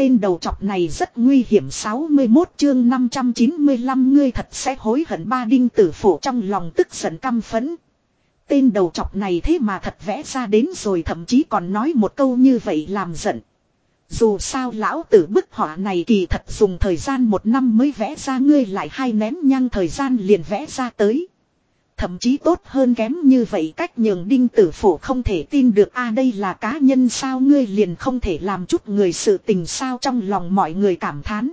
tên đầu chọc này rất nguy hiểm 61 chương 595 ngươi thật sẽ hối hận ba đinh tử phủ trong lòng tức giận căm phẫn. Tên đầu chọc này thế mà thật vẽ ra đến rồi, thậm chí còn nói một câu như vậy làm giận. Dù sao lão tử bức họa này kỳ thật dùng thời gian một năm mới vẽ ra, ngươi lại hai ném nhăng thời gian liền vẽ ra tới. Thậm chí tốt hơn kém như vậy cách nhường đinh tử phổ không thể tin được a đây là cá nhân sao ngươi liền không thể làm chút người sự tình sao trong lòng mọi người cảm thán.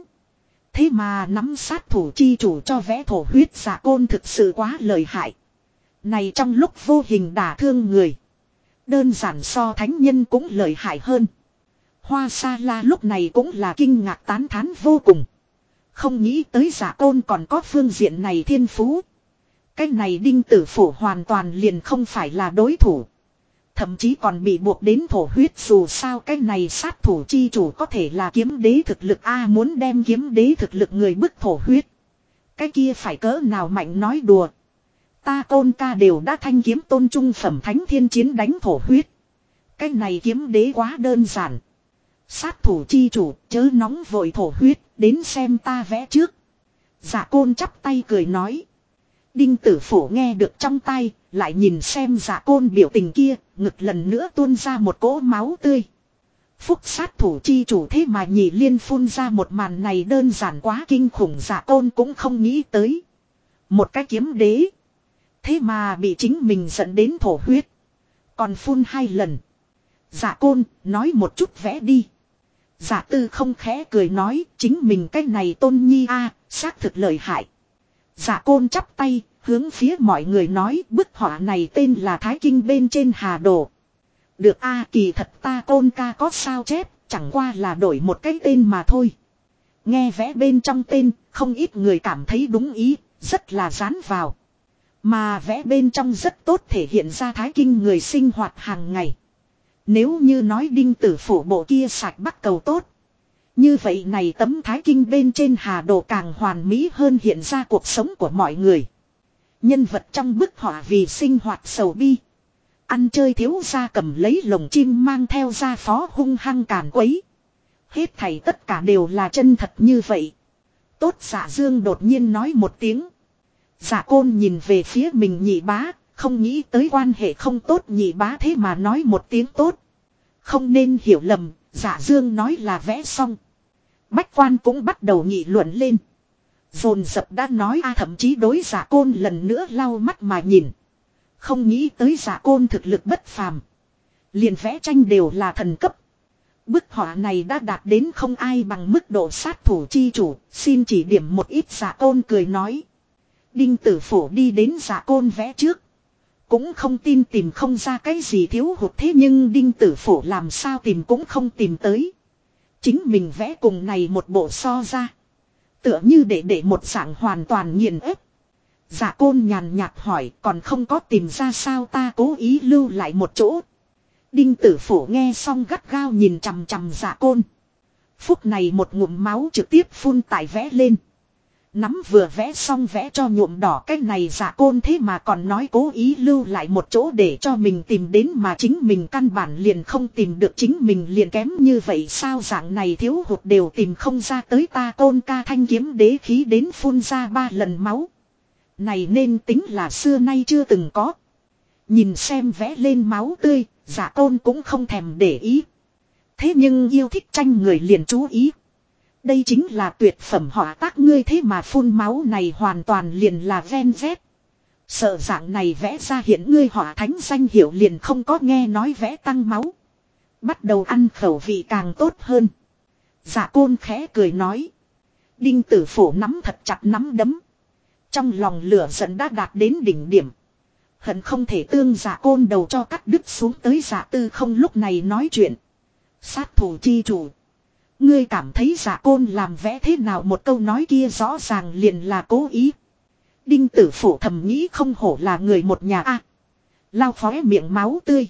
Thế mà nắm sát thủ chi chủ cho vẽ thổ huyết giả côn thực sự quá lợi hại. Này trong lúc vô hình đả thương người. Đơn giản so thánh nhân cũng lợi hại hơn. Hoa sa la lúc này cũng là kinh ngạc tán thán vô cùng. Không nghĩ tới giả côn còn có phương diện này thiên phú. Cái này đinh tử phủ hoàn toàn liền không phải là đối thủ. Thậm chí còn bị buộc đến thổ huyết dù sao cái này sát thủ chi chủ có thể là kiếm đế thực lực A muốn đem kiếm đế thực lực người bức thổ huyết. Cái kia phải cỡ nào mạnh nói đùa. Ta tôn ca đều đã thanh kiếm tôn trung phẩm thánh thiên chiến đánh thổ huyết. Cái này kiếm đế quá đơn giản. Sát thủ chi chủ chớ nóng vội thổ huyết đến xem ta vẽ trước. Dạ côn chắp tay cười nói. Đinh tử phổ nghe được trong tay, lại nhìn xem giả côn biểu tình kia, ngực lần nữa tuôn ra một cỗ máu tươi. Phúc sát thủ chi chủ thế mà nhị liên phun ra một màn này đơn giản quá kinh khủng giả côn cũng không nghĩ tới. Một cái kiếm đế. Thế mà bị chính mình dẫn đến thổ huyết. Còn phun hai lần. Giả côn, nói một chút vẽ đi. Giả tư không khẽ cười nói, chính mình cái này tôn nhi a xác thực lợi hại. Dạ côn chắp tay, hướng phía mọi người nói bức họa này tên là Thái Kinh bên trên Hà Đồ. Được a kỳ thật ta côn ca có sao chép, chẳng qua là đổi một cái tên mà thôi. Nghe vẽ bên trong tên, không ít người cảm thấy đúng ý, rất là dán vào. Mà vẽ bên trong rất tốt thể hiện ra Thái Kinh người sinh hoạt hàng ngày. Nếu như nói đinh tử phủ bộ kia sạch bắt cầu tốt. Như vậy này tấm thái kinh bên trên hà đồ càng hoàn mỹ hơn hiện ra cuộc sống của mọi người. Nhân vật trong bức họa vì sinh hoạt sầu bi. Ăn chơi thiếu ra cầm lấy lồng chim mang theo ra phó hung hăng càn quấy. Hết thảy tất cả đều là chân thật như vậy. Tốt giả dương đột nhiên nói một tiếng. Giả côn nhìn về phía mình nhị bá, không nghĩ tới quan hệ không tốt nhị bá thế mà nói một tiếng tốt. Không nên hiểu lầm, giả dương nói là vẽ xong. Bách quan cũng bắt đầu nghị luận lên. Dồn dập đã nói a thậm chí đối giả côn lần nữa lau mắt mà nhìn. Không nghĩ tới giả côn thực lực bất phàm. Liền vẽ tranh đều là thần cấp. Bức họa này đã đạt đến không ai bằng mức độ sát thủ chi chủ, xin chỉ điểm một ít giả côn cười nói. Đinh tử phổ đi đến giả côn vẽ trước. Cũng không tin tìm không ra cái gì thiếu hụt thế nhưng đinh tử phổ làm sao tìm cũng không tìm tới. Chính mình vẽ cùng này một bộ so ra. Tựa như để để một dạng hoàn toàn nghiền ép. Giả côn nhàn nhạt hỏi, còn không có tìm ra sao ta cố ý lưu lại một chỗ. Đinh tử phổ nghe xong gắt gao nhìn chằm chằm giả côn. Phút này một ngụm máu trực tiếp phun tại vẽ lên. Nắm vừa vẽ xong vẽ cho nhuộm đỏ cái này giả côn thế mà còn nói cố ý lưu lại một chỗ để cho mình tìm đến mà chính mình căn bản liền không tìm được chính mình liền kém như vậy sao dạng này thiếu hụt đều tìm không ra tới ta côn ca thanh kiếm đế khí đến phun ra ba lần máu. Này nên tính là xưa nay chưa từng có. Nhìn xem vẽ lên máu tươi, giả côn cũng không thèm để ý. Thế nhưng yêu thích tranh người liền chú ý. Đây chính là tuyệt phẩm họa tác, ngươi thế mà phun máu này hoàn toàn liền là ven vét. Sợ dạng này vẽ ra hiện ngươi họa thánh danh hiệu liền không có nghe nói vẽ tăng máu. Bắt đầu ăn khẩu vị càng tốt hơn. giả côn khẽ cười nói. Đinh tử phổ nắm thật chặt nắm đấm. Trong lòng lửa giận đã đạt đến đỉnh điểm. Hận không thể tương giả côn đầu cho cắt đứt xuống tới giả tư không lúc này nói chuyện. Sát thủ chi chủ. Ngươi cảm thấy giả côn làm vẽ thế nào một câu nói kia rõ ràng liền là cố ý. Đinh tử phủ thầm nghĩ không hổ là người một nhà a Lao phóe miệng máu tươi.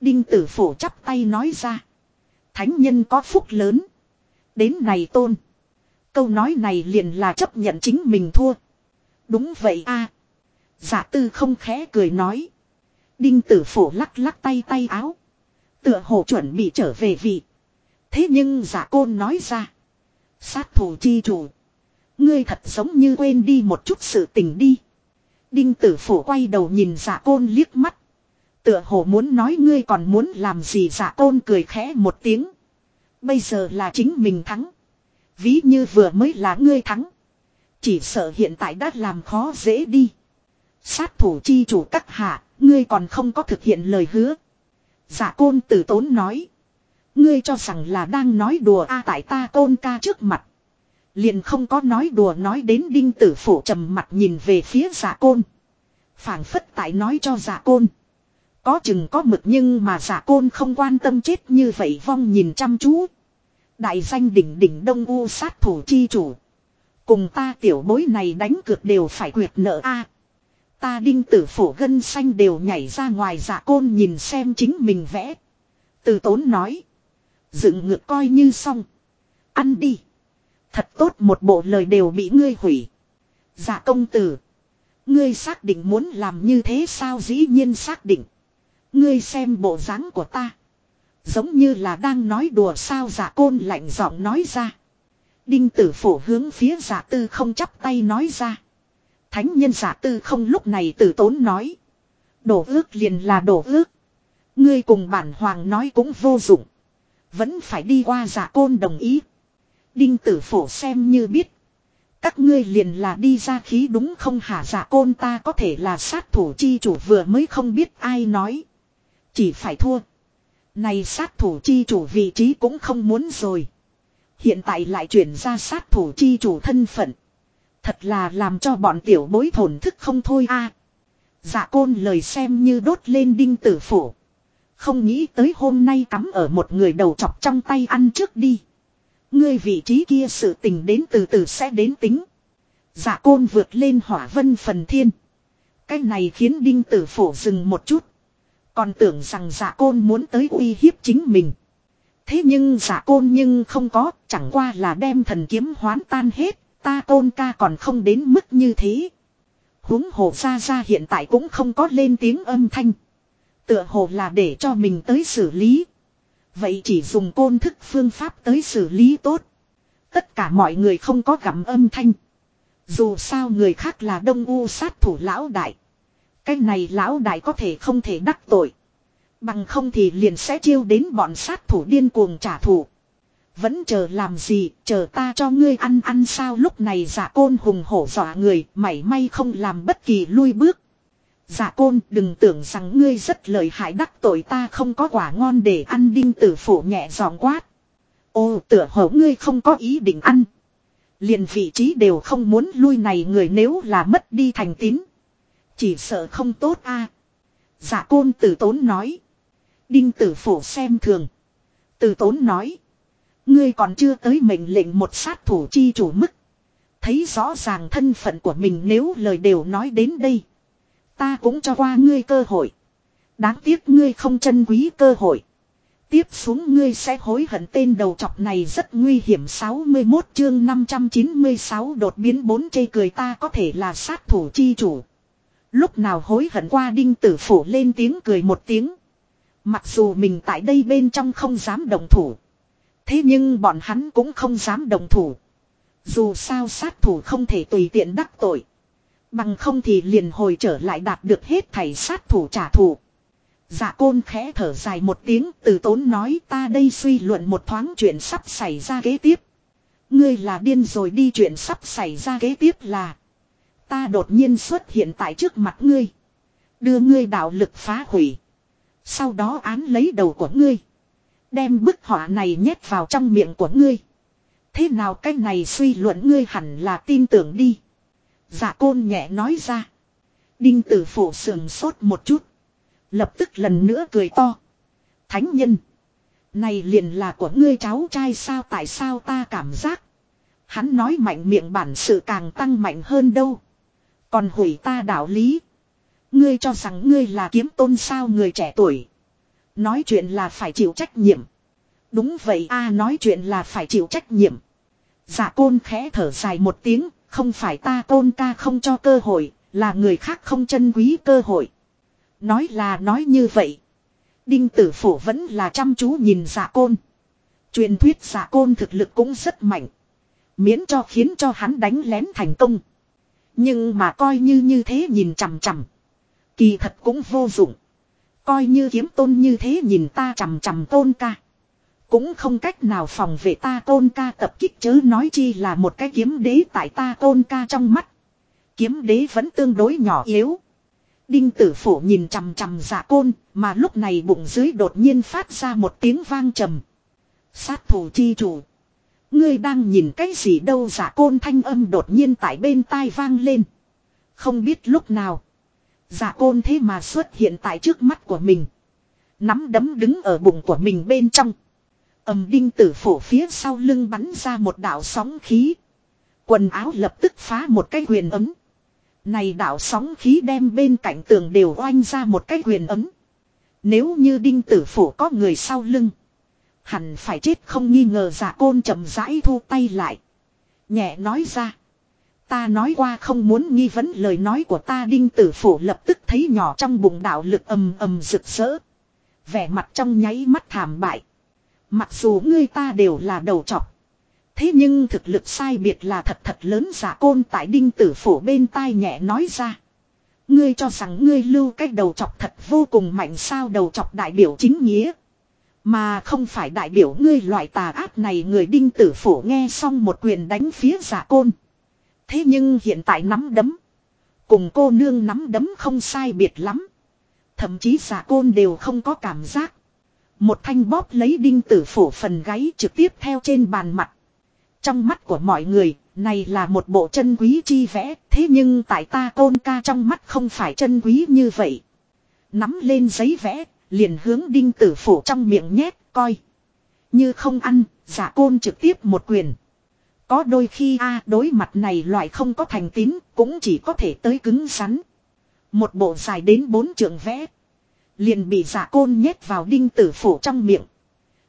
Đinh tử phủ chắp tay nói ra. Thánh nhân có phúc lớn. Đến này tôn. Câu nói này liền là chấp nhận chính mình thua. Đúng vậy a Giả tư không khẽ cười nói. Đinh tử phủ lắc lắc tay tay áo. Tựa hồ chuẩn bị trở về vị. Thế nhưng giả côn nói ra. Sát thủ chi chủ. Ngươi thật giống như quên đi một chút sự tình đi. Đinh tử phổ quay đầu nhìn giả côn liếc mắt. Tựa hồ muốn nói ngươi còn muốn làm gì giả côn cười khẽ một tiếng. Bây giờ là chính mình thắng. Ví như vừa mới là ngươi thắng. Chỉ sợ hiện tại đã làm khó dễ đi. Sát thủ chi chủ các hạ, ngươi còn không có thực hiện lời hứa. Giả côn tử tốn nói. Ngươi cho rằng là đang nói đùa a tại ta tôn ca trước mặt. Liền không có nói đùa nói đến đinh tử phủ trầm mặt nhìn về phía giả côn. phảng phất tại nói cho giả côn. Có chừng có mực nhưng mà giả côn không quan tâm chết như vậy vong nhìn chăm chú. Đại danh đỉnh đỉnh đông u sát thủ chi chủ. Cùng ta tiểu bối này đánh cược đều phải quyệt nợ a. ta đinh tử phổ gân xanh đều nhảy ra ngoài giả côn nhìn xem chính mình vẽ. Từ tốn nói. Dựng ngược coi như xong. Ăn đi. Thật tốt một bộ lời đều bị ngươi hủy. Giả công tử. Ngươi xác định muốn làm như thế sao dĩ nhiên xác định. Ngươi xem bộ dáng của ta. Giống như là đang nói đùa sao giả côn lạnh giọng nói ra. Đinh tử phổ hướng phía giả tư không chắp tay nói ra. Thánh nhân giả tư không lúc này tử tốn nói. Đổ ước liền là đổ ước. Ngươi cùng bản hoàng nói cũng vô dụng. Vẫn phải đi qua giả côn đồng ý. Đinh tử phổ xem như biết. Các ngươi liền là đi ra khí đúng không hả giả côn ta có thể là sát thủ chi chủ vừa mới không biết ai nói. Chỉ phải thua. Này sát thủ chi chủ vị trí cũng không muốn rồi. Hiện tại lại chuyển ra sát thủ chi chủ thân phận. Thật là làm cho bọn tiểu bối thổn thức không thôi a. À, dạ côn lời xem như đốt lên đinh tử phổ. Không nghĩ tới hôm nay cắm ở một người đầu chọc trong tay ăn trước đi. Ngươi vị trí kia sự tình đến từ từ sẽ đến tính. giả côn vượt lên hỏa vân phần thiên. Cái này khiến đinh tử phổ dừng một chút. Còn tưởng rằng giả côn muốn tới uy hiếp chính mình. Thế nhưng giả côn nhưng không có, chẳng qua là đem thần kiếm hoán tan hết, ta côn ca còn không đến mức như thế. huống hồ ra ra hiện tại cũng không có lên tiếng âm thanh. Tựa hồ là để cho mình tới xử lý. Vậy chỉ dùng côn thức phương pháp tới xử lý tốt. Tất cả mọi người không có gặm âm thanh. Dù sao người khác là đông u sát thủ lão đại. Cái này lão đại có thể không thể đắc tội. Bằng không thì liền sẽ chiêu đến bọn sát thủ điên cuồng trả thù. Vẫn chờ làm gì, chờ ta cho ngươi ăn ăn sao lúc này giả côn hùng hổ dọa người, mảy may không làm bất kỳ lui bước. Giả côn, đừng tưởng rằng ngươi rất lợi hại, đắc tội ta không có quả ngon để ăn, đinh tử phủ nhẹ giòn quát. Ô, tựa hổ ngươi không có ý định ăn. Liền vị trí đều không muốn, lui này người nếu là mất đi thành tín. Chỉ sợ không tốt a. Giả côn tử tốn nói. Đinh tử phổ xem thường. Tử tốn nói. Ngươi còn chưa tới mệnh lệnh một sát thủ chi chủ mức. Thấy rõ ràng thân phận của mình, nếu lời đều nói đến đây. Ta cũng cho qua ngươi cơ hội. Đáng tiếc ngươi không chân quý cơ hội. Tiếp xuống ngươi sẽ hối hận tên đầu chọc này rất nguy hiểm 61 chương 596 đột biến bốn chây cười ta có thể là sát thủ chi chủ. Lúc nào hối hận qua đinh tử phủ lên tiếng cười một tiếng. Mặc dù mình tại đây bên trong không dám đồng thủ. Thế nhưng bọn hắn cũng không dám đồng thủ. Dù sao sát thủ không thể tùy tiện đắc tội. Bằng không thì liền hồi trở lại đạt được hết thảy sát thủ trả thù. Dạ côn khẽ thở dài một tiếng, từ tốn nói, ta đây suy luận một thoáng chuyện sắp xảy ra kế tiếp. Ngươi là điên rồi đi, chuyện sắp xảy ra kế tiếp là. Ta đột nhiên xuất hiện tại trước mặt ngươi. Đưa ngươi đạo lực phá hủy. Sau đó án lấy đầu của ngươi. Đem bức họa này nhét vào trong miệng của ngươi. Thế nào cái này suy luận ngươi hẳn là tin tưởng đi. Dạ côn nhẹ nói ra. Đinh tử phổ sườn sốt một chút. Lập tức lần nữa cười to. Thánh nhân. Này liền là của ngươi cháu trai sao tại sao ta cảm giác. Hắn nói mạnh miệng bản sự càng tăng mạnh hơn đâu. Còn hủy ta đạo lý. Ngươi cho rằng ngươi là kiếm tôn sao người trẻ tuổi. Nói chuyện là phải chịu trách nhiệm. Đúng vậy a à, nói chuyện là phải chịu trách nhiệm. Giả côn khẽ thở dài một tiếng, không phải ta tôn ca không cho cơ hội, là người khác không chân quý cơ hội. Nói là nói như vậy. Đinh tử phổ vẫn là chăm chú nhìn giả côn. Truyền thuyết giả côn thực lực cũng rất mạnh. Miễn cho khiến cho hắn đánh lén thành công. Nhưng mà coi như như thế nhìn chằm chằm. Kỳ thật cũng vô dụng. Coi như kiếm tôn như thế nhìn ta chằm chằm tôn ca. Cũng không cách nào phòng vệ ta tôn ca tập kích chớ nói chi là một cái kiếm đế tại ta tôn ca trong mắt. Kiếm đế vẫn tương đối nhỏ yếu. Đinh tử phủ nhìn chằm chằm giả côn, mà lúc này bụng dưới đột nhiên phát ra một tiếng vang trầm. Sát thủ chi chủ. Ngươi đang nhìn cái gì đâu giả côn thanh âm đột nhiên tại bên tai vang lên. Không biết lúc nào. Giả côn thế mà xuất hiện tại trước mắt của mình. Nắm đấm đứng ở bụng của mình bên trong ầm đinh tử phổ phía sau lưng bắn ra một đạo sóng khí. Quần áo lập tức phá một cái quyền ấm. Này đạo sóng khí đem bên cạnh tường đều oanh ra một cái quyền ấm. Nếu như đinh tử phổ có người sau lưng. Hẳn phải chết không nghi ngờ giả côn chậm rãi thu tay lại. Nhẹ nói ra. Ta nói qua không muốn nghi vấn lời nói của ta đinh tử phủ lập tức thấy nhỏ trong bụng đạo lực ầm ầm rực rỡ. Vẻ mặt trong nháy mắt thảm bại. Mặc dù ngươi ta đều là đầu trọc. Thế nhưng thực lực sai biệt là thật thật lớn giả côn tại đinh tử phủ bên tai nhẹ nói ra. Ngươi cho rằng ngươi lưu cái đầu chọc thật vô cùng mạnh sao đầu chọc đại biểu chính nghĩa. Mà không phải đại biểu ngươi loại tà ác này người đinh tử phủ nghe xong một quyền đánh phía giả côn. Thế nhưng hiện tại nắm đấm. Cùng cô nương nắm đấm không sai biệt lắm. Thậm chí giả côn đều không có cảm giác. Một thanh bóp lấy đinh tử phủ phần gáy trực tiếp theo trên bàn mặt. Trong mắt của mọi người, này là một bộ chân quý chi vẽ, thế nhưng tại ta côn ca trong mắt không phải chân quý như vậy. Nắm lên giấy vẽ, liền hướng đinh tử phủ trong miệng nhét, coi. Như không ăn, giả côn trực tiếp một quyền. Có đôi khi a đối mặt này loại không có thành tín, cũng chỉ có thể tới cứng rắn. Một bộ dài đến bốn trường vẽ. Liền bị giả côn nhét vào đinh tử phủ trong miệng.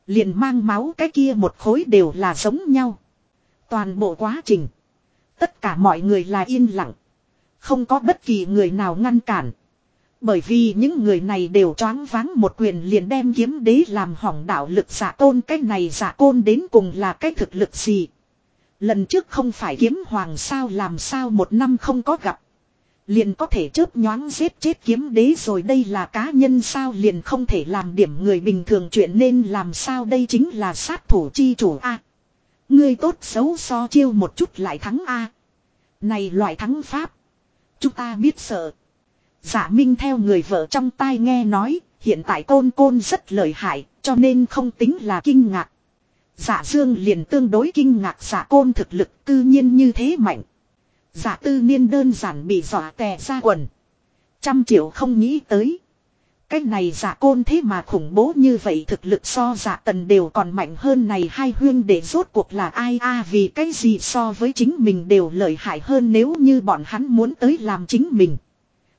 Liền mang máu cái kia một khối đều là giống nhau. Toàn bộ quá trình. Tất cả mọi người là yên lặng. Không có bất kỳ người nào ngăn cản. Bởi vì những người này đều choáng váng một quyền liền đem kiếm đế làm hỏng đạo lực giả tôn cái này giả côn đến cùng là cái thực lực gì. Lần trước không phải kiếm hoàng sao, làm sao một năm không có gặp. Liền có thể chớp nhoáng giết chết kiếm đế rồi đây là cá nhân sao liền không thể làm điểm người bình thường chuyện nên làm sao đây chính là sát thủ chi chủ A. Ngươi tốt xấu so chiêu một chút lại thắng A. Này loại thắng pháp. Chúng ta biết sợ. Giả Minh theo người vợ trong tai nghe nói, hiện tại côn côn rất lợi hại, cho nên không tính là kinh ngạc. Giả Dương liền tương đối kinh ngạc giả côn thực lực cư nhiên như thế mạnh. Giả tư niên đơn giản bị dọa tè ra quần. Trăm triệu không nghĩ tới. Cái này giả côn thế mà khủng bố như vậy thực lực so giả tần đều còn mạnh hơn này hai huyên để rốt cuộc là ai a vì cái gì so với chính mình đều lợi hại hơn nếu như bọn hắn muốn tới làm chính mình.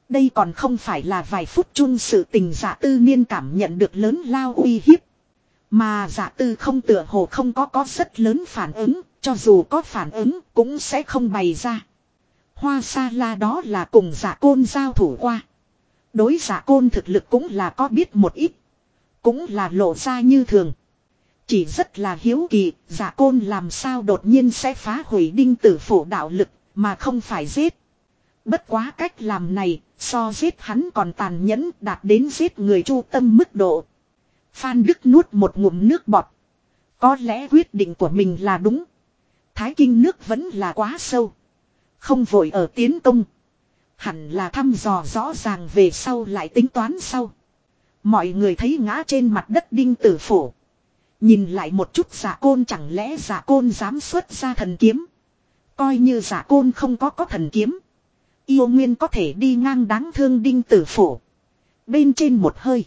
Đây còn không phải là vài phút chung sự tình giả tư niên cảm nhận được lớn lao uy hiếp. Mà giả tư không tựa hồ không có có rất lớn phản ứng, cho dù có phản ứng cũng sẽ không bày ra. Hoa sa la đó là cùng giả côn giao thủ qua. Đối giả côn thực lực cũng là có biết một ít. Cũng là lộ ra như thường. Chỉ rất là hiếu kỳ, giả côn làm sao đột nhiên sẽ phá hủy đinh tử phổ đạo lực, mà không phải giết. Bất quá cách làm này, so giết hắn còn tàn nhẫn đạt đến giết người chu tâm mức độ. Phan Đức nuốt một ngụm nước bọt. Có lẽ quyết định của mình là đúng. Thái kinh nước vẫn là quá sâu. Không vội ở tiến công. Hẳn là thăm dò rõ ràng về sau lại tính toán sau. Mọi người thấy ngã trên mặt đất đinh tử phổ. Nhìn lại một chút giả côn chẳng lẽ giả côn dám xuất ra thần kiếm. Coi như giả côn không có có thần kiếm. Yêu nguyên có thể đi ngang đáng thương đinh tử phổ. Bên trên một hơi.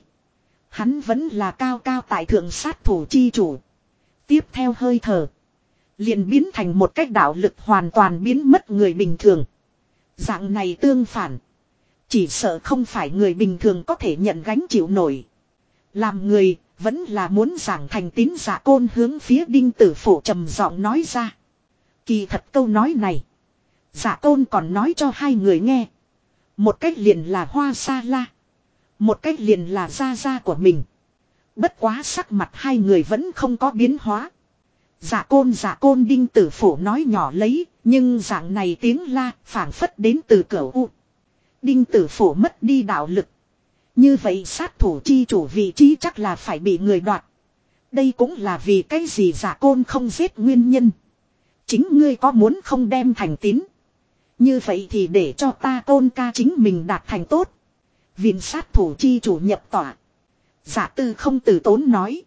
Hắn vẫn là cao cao tại thượng sát thủ chi chủ. Tiếp theo hơi thở. Liền biến thành một cách đạo lực hoàn toàn biến mất người bình thường. Dạng này tương phản. Chỉ sợ không phải người bình thường có thể nhận gánh chịu nổi. Làm người, vẫn là muốn giảng thành tín giả côn hướng phía đinh tử phổ trầm giọng nói ra. Kỳ thật câu nói này. Giả côn còn nói cho hai người nghe. Một cách liền là hoa sa la. Một cách liền là gia gia của mình. Bất quá sắc mặt hai người vẫn không có biến hóa. Dạ côn dạ côn đinh tử phủ nói nhỏ lấy, nhưng dạng này tiếng la phảng phất đến từ cửa u. Đinh tử phủ mất đi đạo lực. Như vậy sát thủ chi chủ vị trí chắc là phải bị người đoạt. Đây cũng là vì cái gì giả côn không giết nguyên nhân. Chính ngươi có muốn không đem thành tín. Như vậy thì để cho ta côn ca chính mình đạt thành tốt. Viện sát thủ chi chủ nhập tỏa. Giả tư không từ tốn nói.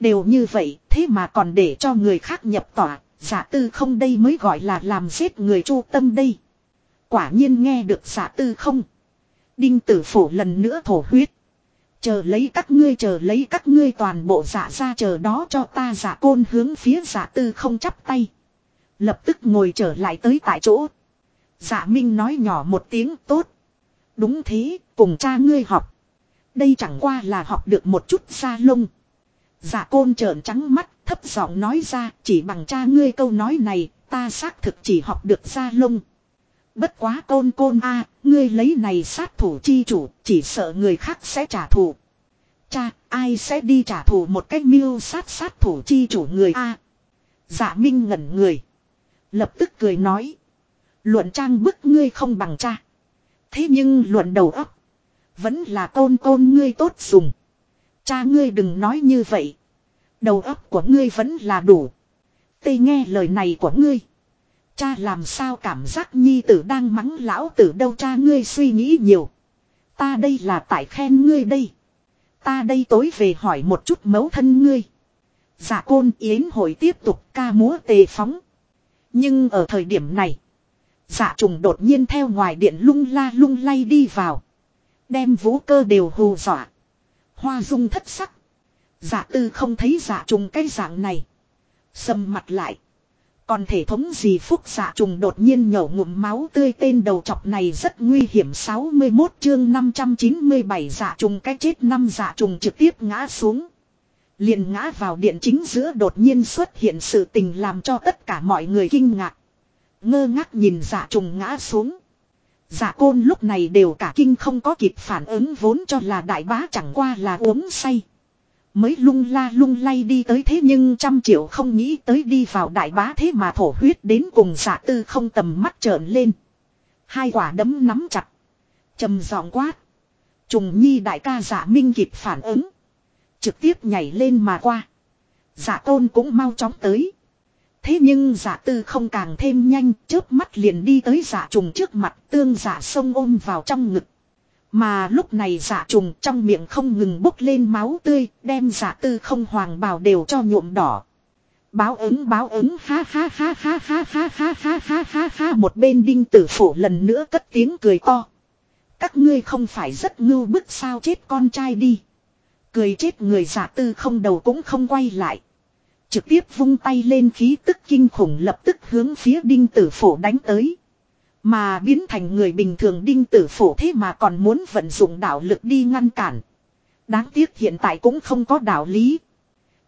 Đều như vậy thế mà còn để cho người khác nhập tỏa. Giả tư không đây mới gọi là làm giết người chu tâm đây. Quả nhiên nghe được giả tư không. Đinh tử phủ lần nữa thổ huyết. Chờ lấy các ngươi chờ lấy các ngươi toàn bộ giả ra chờ đó cho ta giả côn hướng phía giả tư không chắp tay. Lập tức ngồi trở lại tới tại chỗ. Giả minh nói nhỏ một tiếng tốt. Đúng thế, cùng cha ngươi học. Đây chẳng qua là học được một chút xa lông. Giả côn trợn trắng mắt, thấp giọng nói ra, chỉ bằng cha ngươi câu nói này, ta xác thực chỉ học được ra lông. Bất quá côn côn a, ngươi lấy này sát thủ chi chủ, chỉ sợ người khác sẽ trả thù. Cha, ai sẽ đi trả thù một cách miêu sát sát thủ chi chủ người a? Dạ Minh ngẩn người, lập tức cười nói, luận trang bức ngươi không bằng cha. Thế nhưng luận đầu óc, vẫn là côn côn ngươi tốt dùng. Cha ngươi đừng nói như vậy. Đầu óc của ngươi vẫn là đủ. Tê nghe lời này của ngươi. Cha làm sao cảm giác nhi tử đang mắng lão tử đâu cha ngươi suy nghĩ nhiều. Ta đây là tại khen ngươi đây. Ta đây tối về hỏi một chút mấu thân ngươi. Giả dạ côn yến hội tiếp tục ca múa tề phóng. Nhưng ở thời điểm này. Giả dạ trùng đột nhiên theo ngoài điện lung la lung lay đi vào. Đem vũ cơ đều hù dọa. Hoa dung thất sắc. Giả dạ tư không thấy giả trùng cái dạng này. Sầm mặt lại. Còn thể thống gì phúc dạ trùng đột nhiên nhổ ngụm máu tươi tên đầu chọc này rất nguy hiểm 61 chương 597 dạ trùng cái chết năm dạ trùng trực tiếp ngã xuống. Liền ngã vào điện chính giữa đột nhiên xuất hiện sự tình làm cho tất cả mọi người kinh ngạc. Ngơ ngác nhìn dạ trùng ngã xuống. Dạ côn lúc này đều cả kinh không có kịp phản ứng vốn cho là đại bá chẳng qua là uống say. Mới lung la lung lay đi tới thế nhưng trăm triệu không nghĩ tới đi vào đại bá thế mà thổ huyết đến cùng giả tư không tầm mắt trợn lên. Hai quả đấm nắm chặt. trầm giọng quát. Trùng nhi đại ca giả minh kịp phản ứng. Trực tiếp nhảy lên mà qua. Dạ giả tôn cũng mau chóng tới. Thế nhưng giả tư không càng thêm nhanh, chớp mắt liền đi tới giả trùng trước mặt, tương giả sông ôm vào trong ngực. Mà lúc này giả trùng trong miệng không ngừng bốc lên máu tươi, đem giả tư không hoàng bào đều cho nhuộm đỏ. Báo ứng báo ứng ha ha ha ha ha ha ha ha ha ha ha một bên đinh tử phủ lần nữa cất tiếng cười to. Các ngươi không phải rất ngưu bức sao chết con trai đi. Cười chết người giả tư không đầu cũng không quay lại. Trực tiếp vung tay lên khí tức kinh khủng lập tức hướng phía đinh tử phổ đánh tới. Mà biến thành người bình thường đinh tử phổ thế mà còn muốn vận dụng đạo lực đi ngăn cản. Đáng tiếc hiện tại cũng không có đạo lý.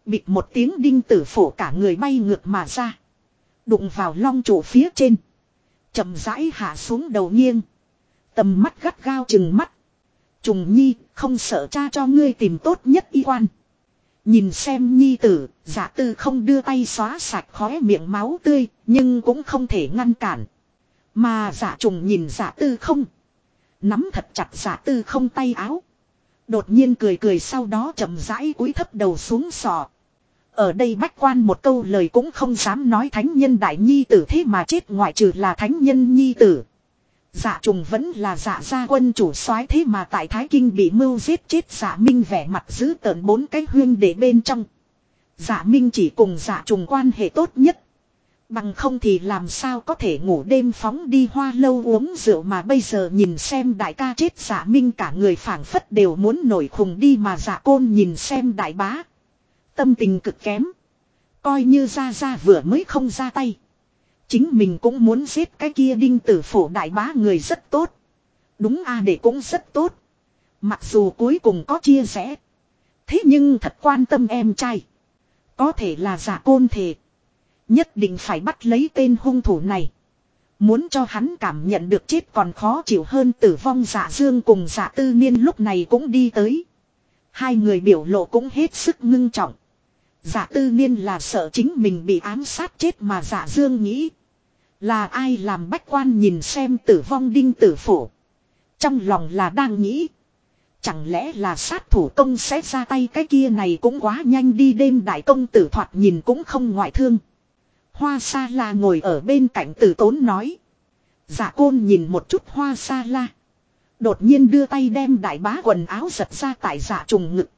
Bịt một tiếng đinh tử phổ cả người bay ngược mà ra. Đụng vào long trụ phía trên. chậm rãi hạ xuống đầu nghiêng. Tầm mắt gắt gao chừng mắt. Trùng nhi, không sợ cha cho ngươi tìm tốt nhất y quan. Nhìn xem nhi tử, giả tư không đưa tay xóa sạch khóe miệng máu tươi, nhưng cũng không thể ngăn cản. Mà giả trùng nhìn giả tư không. Nắm thật chặt giả tư không tay áo. Đột nhiên cười cười sau đó chậm rãi cúi thấp đầu xuống sọ. Ở đây bách quan một câu lời cũng không dám nói thánh nhân đại nhi tử thế mà chết ngoại trừ là thánh nhân nhi tử. Dạ trùng vẫn là dạ gia quân chủ soái thế mà tại Thái Kinh bị mưu giết chết dạ minh vẻ mặt giữ tợn bốn cái huyên để bên trong. Dạ minh chỉ cùng dạ trùng quan hệ tốt nhất. Bằng không thì làm sao có thể ngủ đêm phóng đi hoa lâu uống rượu mà bây giờ nhìn xem đại ca chết giả minh cả người phảng phất đều muốn nổi khùng đi mà giả côn nhìn xem đại bá. Tâm tình cực kém. Coi như ra ra vừa mới không ra tay. Chính mình cũng muốn giết cái kia đinh tử phổ đại bá người rất tốt. Đúng a để cũng rất tốt. Mặc dù cuối cùng có chia rẽ. Thế nhưng thật quan tâm em trai. Có thể là giả côn thể. Nhất định phải bắt lấy tên hung thủ này. Muốn cho hắn cảm nhận được chết còn khó chịu hơn tử vong giả dương cùng giả tư niên lúc này cũng đi tới. Hai người biểu lộ cũng hết sức ngưng trọng. Giả tư niên là sợ chính mình bị ám sát chết mà giả dương nghĩ. Là ai làm bách quan nhìn xem tử vong đinh tử phủ. Trong lòng là đang nghĩ. Chẳng lẽ là sát thủ công sẽ ra tay cái kia này cũng quá nhanh đi đêm đại công tử thoạt nhìn cũng không ngoại thương. Hoa sa la ngồi ở bên cạnh tử tốn nói. dạ côn nhìn một chút hoa sa la. Đột nhiên đưa tay đem đại bá quần áo giật ra tại dạ trùng ngực.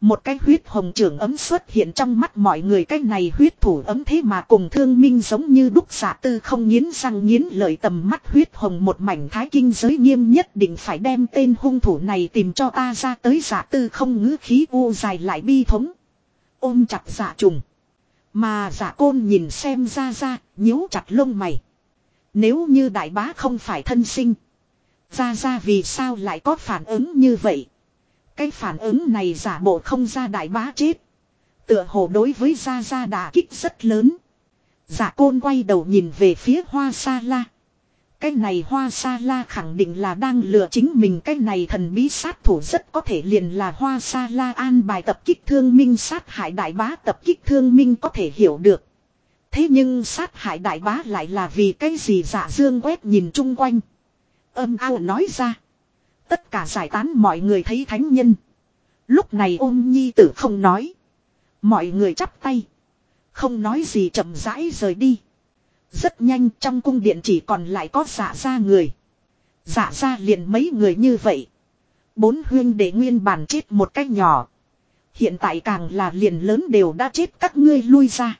Một cái huyết hồng trưởng ấm xuất hiện trong mắt mọi người cái này huyết thủ ấm thế mà cùng thương minh giống như đúc giả tư không nghiến răng nghiến lợi tầm mắt huyết hồng một mảnh thái kinh giới nghiêm nhất định phải đem tên hung thủ này tìm cho ta ra tới giả tư không ngữ khí u dài lại bi thống. Ôm chặt giả trùng. Mà giả côn nhìn xem ra ra, nhíu chặt lông mày. Nếu như đại bá không phải thân sinh. Ra ra vì sao lại có phản ứng như vậy. Cái phản ứng này giả bộ không ra đại bá chết. Tựa hồ đối với Gia Gia đà kích rất lớn. Giả côn quay đầu nhìn về phía hoa sa la. Cái này hoa sa la khẳng định là đang lừa chính mình cái này thần bí sát thủ rất có thể liền là hoa sa la an bài tập kích thương minh sát hại đại bá tập kích thương minh có thể hiểu được. Thế nhưng sát hại đại bá lại là vì cái gì giả dương quét nhìn chung quanh. Âm ao nói ra. Tất cả giải tán mọi người thấy thánh nhân. Lúc này ôm nhi tử không nói. Mọi người chắp tay. Không nói gì chậm rãi rời đi. Rất nhanh trong cung điện chỉ còn lại có giả ra người. Giả ra liền mấy người như vậy. Bốn huyên để nguyên bản chết một cách nhỏ. Hiện tại càng là liền lớn đều đã chết các ngươi lui ra.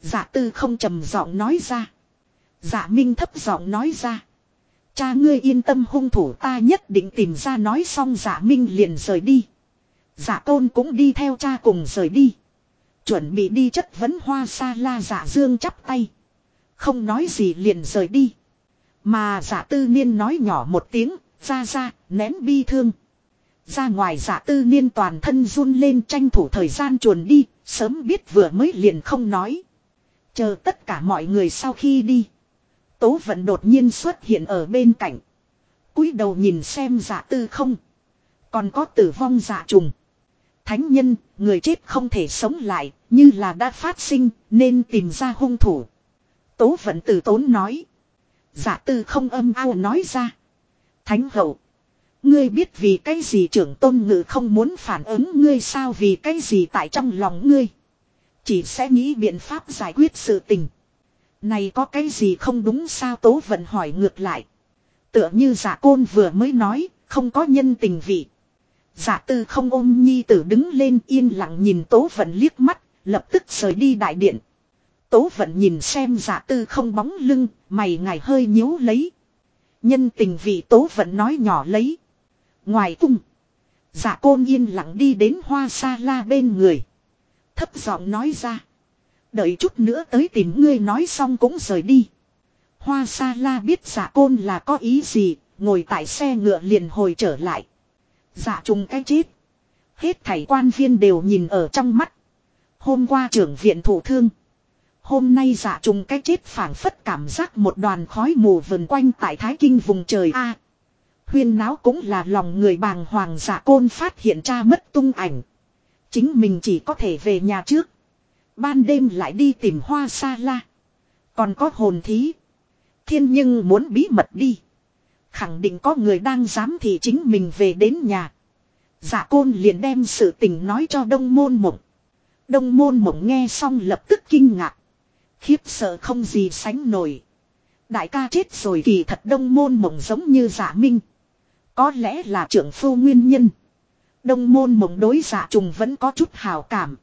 Giả tư không trầm giọng nói ra. Giả minh thấp giọng nói ra. Cha ngươi yên tâm hung thủ ta nhất định tìm ra nói xong giả minh liền rời đi. Giả tôn cũng đi theo cha cùng rời đi. Chuẩn bị đi chất vấn hoa sa la giả dương chắp tay. Không nói gì liền rời đi. Mà giả tư niên nói nhỏ một tiếng, ra ra, nén bi thương. Ra ngoài giả tư niên toàn thân run lên tranh thủ thời gian chuồn đi, sớm biết vừa mới liền không nói. Chờ tất cả mọi người sau khi đi. Tố vận đột nhiên xuất hiện ở bên cạnh. cúi đầu nhìn xem giả tư không. Còn có tử vong giả trùng. Thánh nhân, người chết không thể sống lại, như là đã phát sinh, nên tìm ra hung thủ. Tố vận tử tốn nói. Giả tư không âm ao nói ra. Thánh hậu. Ngươi biết vì cái gì trưởng tôn ngự không muốn phản ứng ngươi sao vì cái gì tại trong lòng ngươi. Chỉ sẽ nghĩ biện pháp giải quyết sự tình. Này có cái gì không đúng sao Tố Vận hỏi ngược lại. Tựa như giả côn vừa mới nói, không có nhân tình vị. Giả tư không ôm nhi tử đứng lên yên lặng nhìn Tố Vận liếc mắt, lập tức rời đi đại điện. Tố Vận nhìn xem giả tư không bóng lưng, mày ngài hơi nhíu lấy. Nhân tình vị Tố Vận nói nhỏ lấy. Ngoài cung, giả côn yên lặng đi đến hoa sa la bên người. Thấp giọng nói ra. Đợi chút nữa tới tìm ngươi nói xong cũng rời đi. Hoa sa la biết giả côn là có ý gì, ngồi tại xe ngựa liền hồi trở lại. Giả trùng cái chết. Hết thảy quan viên đều nhìn ở trong mắt. Hôm qua trưởng viện thủ thương. Hôm nay giả trùng cái chết phản phất cảm giác một đoàn khói mù vần quanh tại Thái Kinh vùng trời A. huyên náo cũng là lòng người bàng hoàng giả côn phát hiện cha mất tung ảnh. Chính mình chỉ có thể về nhà trước. Ban đêm lại đi tìm hoa sa la. Còn có hồn thí. Thiên nhưng muốn bí mật đi. Khẳng định có người đang dám thì chính mình về đến nhà. Giả côn liền đem sự tình nói cho đông môn mộng. Đông môn mộng nghe xong lập tức kinh ngạc. Khiếp sợ không gì sánh nổi. Đại ca chết rồi kỳ thật đông môn mộng giống như giả minh. Có lẽ là trưởng phu nguyên nhân. Đông môn mộng đối giả trùng vẫn có chút hào cảm.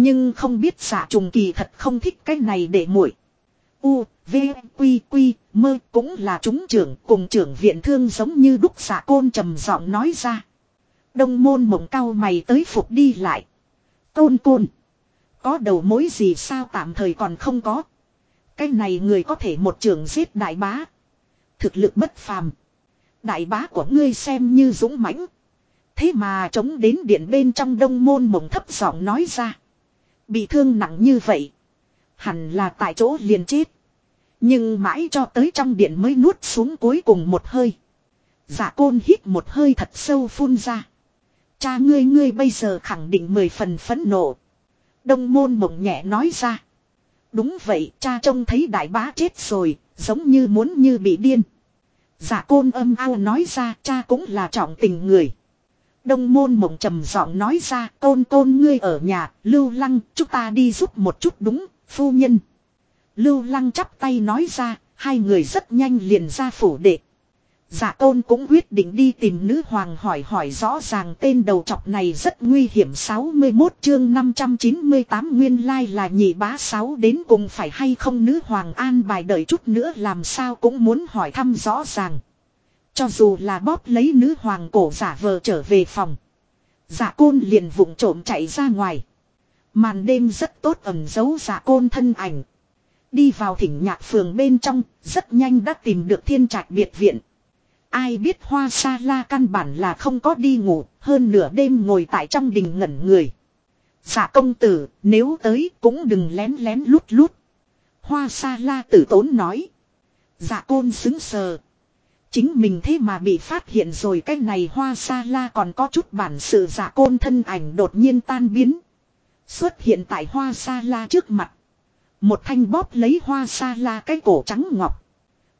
Nhưng không biết giả trùng kỳ thật không thích cái này để muội. U, V, Quy, Quy, mơ cũng là chúng trưởng cùng trưởng viện thương giống như đúc giả côn trầm giọng nói ra. Đông môn mộng cao mày tới phục đi lại. Côn côn. Có đầu mối gì sao tạm thời còn không có. Cái này người có thể một trường giết đại bá. Thực lực bất phàm. Đại bá của ngươi xem như dũng mãnh. Thế mà chống đến điện bên trong đông môn mộng thấp giọng nói ra. Bị thương nặng như vậy. Hẳn là tại chỗ liền chết. Nhưng mãi cho tới trong điện mới nuốt xuống cuối cùng một hơi. Giả côn hít một hơi thật sâu phun ra. Cha ngươi ngươi bây giờ khẳng định mười phần phẫn nộ. Đông môn mộng nhẹ nói ra. Đúng vậy cha trông thấy đại bá chết rồi, giống như muốn như bị điên. Giả côn âm ao nói ra cha cũng là trọng tình người. Đông môn mộng trầm giọng nói ra tôn tôn ngươi ở nhà, lưu lăng, chúng ta đi giúp một chút đúng, phu nhân. Lưu lăng chắp tay nói ra, hai người rất nhanh liền ra phủ đệ. Giả tôn cũng quyết định đi tìm nữ hoàng hỏi hỏi rõ ràng tên đầu trọc này rất nguy hiểm 61 chương 598 nguyên lai là nhị bá sáu đến cùng phải hay không nữ hoàng an bài đợi chút nữa làm sao cũng muốn hỏi thăm rõ ràng. Cho dù là bóp lấy nữ hoàng cổ giả vờ trở về phòng. Giả côn liền vụng trộm chạy ra ngoài. Màn đêm rất tốt ẩn giấu giả côn thân ảnh. Đi vào thỉnh nhạc phường bên trong, rất nhanh đã tìm được thiên trạch biệt viện. Ai biết hoa sa la căn bản là không có đi ngủ, hơn nửa đêm ngồi tại trong đình ngẩn người. Dạ công tử, nếu tới cũng đừng lén lén lút lút. Hoa sa la tử tốn nói. Dạ côn xứng sờ. Chính mình thế mà bị phát hiện rồi cái này hoa sa la còn có chút bản sự giả côn thân ảnh đột nhiên tan biến. Xuất hiện tại hoa sa la trước mặt. Một thanh bóp lấy hoa sa la cái cổ trắng ngọc.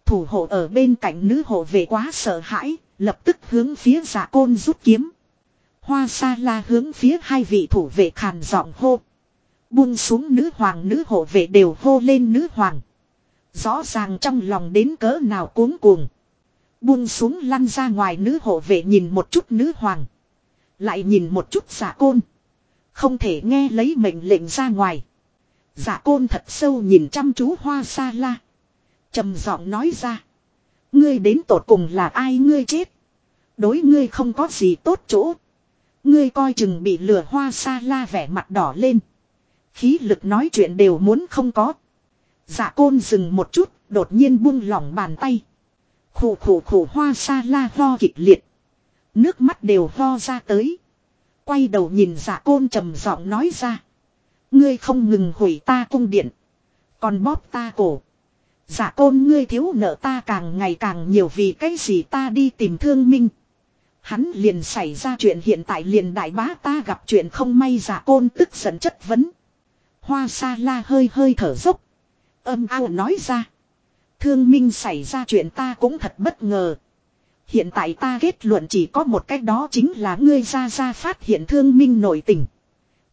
Thủ hộ ở bên cạnh nữ hộ về quá sợ hãi, lập tức hướng phía giả côn rút kiếm. Hoa sa la hướng phía hai vị thủ vệ khàn giọng hô. Buông xuống nữ hoàng nữ hộ vệ đều hô lên nữ hoàng. Rõ ràng trong lòng đến cỡ nào cuống cuồng. Buông xuống lăn ra ngoài nữ hộ vệ nhìn một chút nữ hoàng. Lại nhìn một chút giả côn. Không thể nghe lấy mệnh lệnh ra ngoài. Giả côn thật sâu nhìn chăm chú hoa sa la trầm giọng nói ra. Ngươi đến tột cùng là ai ngươi chết. Đối ngươi không có gì tốt chỗ. Ngươi coi chừng bị lửa hoa sa la vẻ mặt đỏ lên. Khí lực nói chuyện đều muốn không có. giả côn dừng một chút, đột nhiên buông lỏng bàn tay. Khủ khủ khủ hoa sa la ho kịch liệt. Nước mắt đều ho ra tới. Quay đầu nhìn dạ côn trầm giọng nói ra. Ngươi không ngừng hủy ta cung điện. Còn bóp ta cổ. Giả côn ngươi thiếu nợ ta càng ngày càng nhiều vì cái gì ta đi tìm thương minh. Hắn liền xảy ra chuyện hiện tại liền đại bá ta gặp chuyện không may giả côn tức giận chất vấn. Hoa sa la hơi hơi thở dốc. Âm ao nói ra. Thương minh xảy ra chuyện ta cũng thật bất ngờ. Hiện tại ta kết luận chỉ có một cách đó chính là ngươi ra ra phát hiện thương minh nổi tình.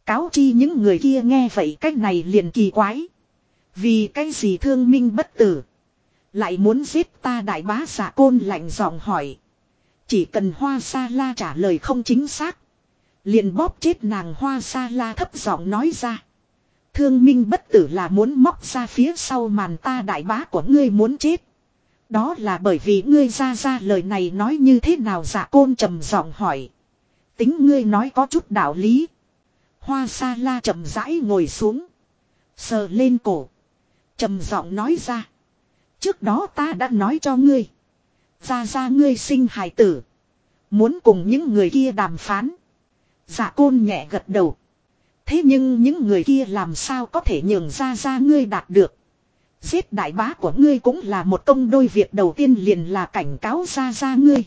Cáo chi những người kia nghe vậy cách này liền kỳ quái. Vì cái gì thương minh bất tử. Lại muốn giết ta đại bá giả côn lạnh giọng hỏi. Chỉ cần hoa sa la trả lời không chính xác. Liền bóp chết nàng hoa sa la thấp giọng nói ra. Thương minh bất tử là muốn móc ra phía sau màn ta đại bá của ngươi muốn chết. Đó là bởi vì ngươi ra ra lời này nói như thế nào giả côn trầm giọng hỏi. Tính ngươi nói có chút đạo lý. Hoa sa la chậm rãi ngồi xuống. Sờ lên cổ trầm giọng nói ra. Trước đó ta đã nói cho ngươi. Ra ra ngươi sinh hài tử. Muốn cùng những người kia đàm phán. Dạ côn nhẹ gật đầu. Thế nhưng những người kia làm sao có thể nhường ra ra ngươi đạt được. Giết đại bá của ngươi cũng là một công đôi việc đầu tiên liền là cảnh cáo ra ra ngươi.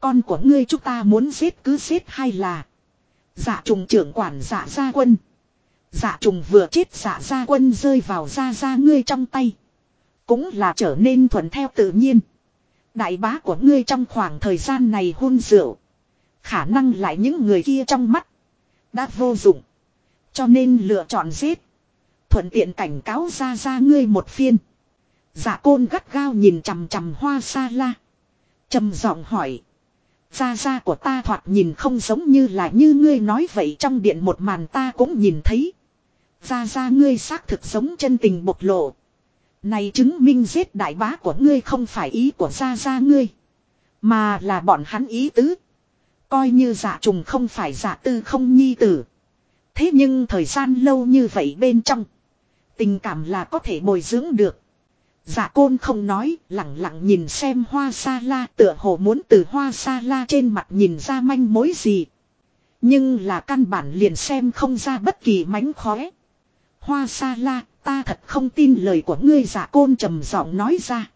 Con của ngươi chúng ta muốn giết cứ giết hay là. Dạ trùng trưởng quản dạ gia quân. Dạ trùng vừa chết dạ gia quân rơi vào ra ra ngươi trong tay. Cũng là trở nên thuận theo tự nhiên. Đại bá của ngươi trong khoảng thời gian này hôn rượu. Khả năng lại những người kia trong mắt. Đã vô dụng. Cho nên lựa chọn giết. Thuận tiện cảnh cáo ra ra ngươi một phiên. Dạ côn gắt gao nhìn chằm chằm hoa sa la. trầm giọng hỏi. Gia gia của ta thoạt nhìn không giống như là như ngươi nói vậy trong điện một màn ta cũng nhìn thấy. Gia gia ngươi xác thực giống chân tình bộc lộ. Này chứng minh giết đại bá của ngươi không phải ý của gia gia ngươi. Mà là bọn hắn ý tứ. Coi như giả trùng không phải giả tư không nhi tử. Thế nhưng thời gian lâu như vậy bên trong. Tình cảm là có thể bồi dưỡng được. giả côn không nói, lặng lặng nhìn xem hoa sa la tựa hồ muốn từ hoa sa la trên mặt nhìn ra manh mối gì. Nhưng là căn bản liền xem không ra bất kỳ mánh khóe. Hoa sa la, ta thật không tin lời của ngươi giả côn trầm giọng nói ra.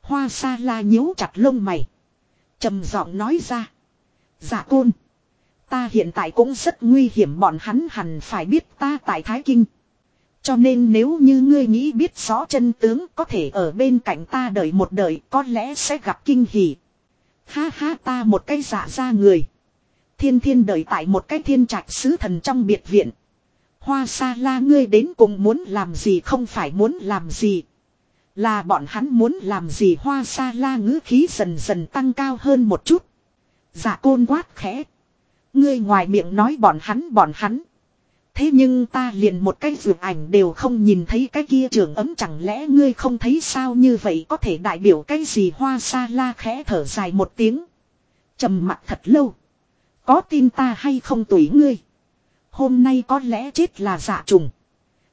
Hoa sa la nhíu chặt lông mày. trầm giọng nói ra. Giả côn. Ta hiện tại cũng rất nguy hiểm, bọn hắn hẳn phải biết ta tại Thái Kinh. Cho nên nếu như ngươi nghĩ biết rõ chân tướng, có thể ở bên cạnh ta đợi một đời có lẽ sẽ gặp kinh hỉ. Ha ha, ta một cái giả ra người. Thiên thiên đợi tại một cái thiên trạch sứ thần trong biệt viện. Hoa sa la, ngươi đến cùng muốn làm gì, không phải muốn làm gì. Là bọn hắn muốn làm gì hoa sa la ngữ khí dần dần tăng cao hơn một chút. giả côn quát khẽ. Ngươi ngoài miệng nói bọn hắn bọn hắn. Thế nhưng ta liền một cái vượt ảnh đều không nhìn thấy cái kia trường ấm chẳng lẽ ngươi không thấy sao như vậy có thể đại biểu cái gì hoa sa la khẽ thở dài một tiếng. trầm mặt thật lâu. Có tin ta hay không tùy ngươi. Hôm nay có lẽ chết là giả trùng.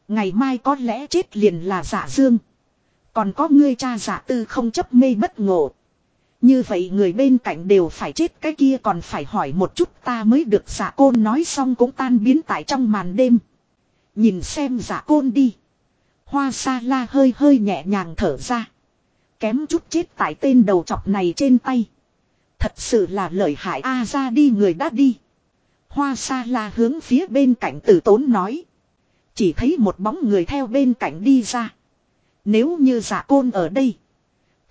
Ngày mai có lẽ chết liền là giả dương. Còn có ngươi cha giả tư không chấp mê bất ngộ. Như vậy người bên cạnh đều phải chết, cái kia còn phải hỏi một chút, ta mới được giả côn nói xong cũng tan biến tại trong màn đêm. Nhìn xem giả côn đi. Hoa sa la hơi hơi nhẹ nhàng thở ra. Kém chút chết tại tên đầu chọc này trên tay. Thật sự là lợi hại, a ra đi, người đã đi. Hoa sa la hướng phía bên cạnh tử tốn nói. Chỉ thấy một bóng người theo bên cạnh đi ra. Nếu như giả côn ở đây.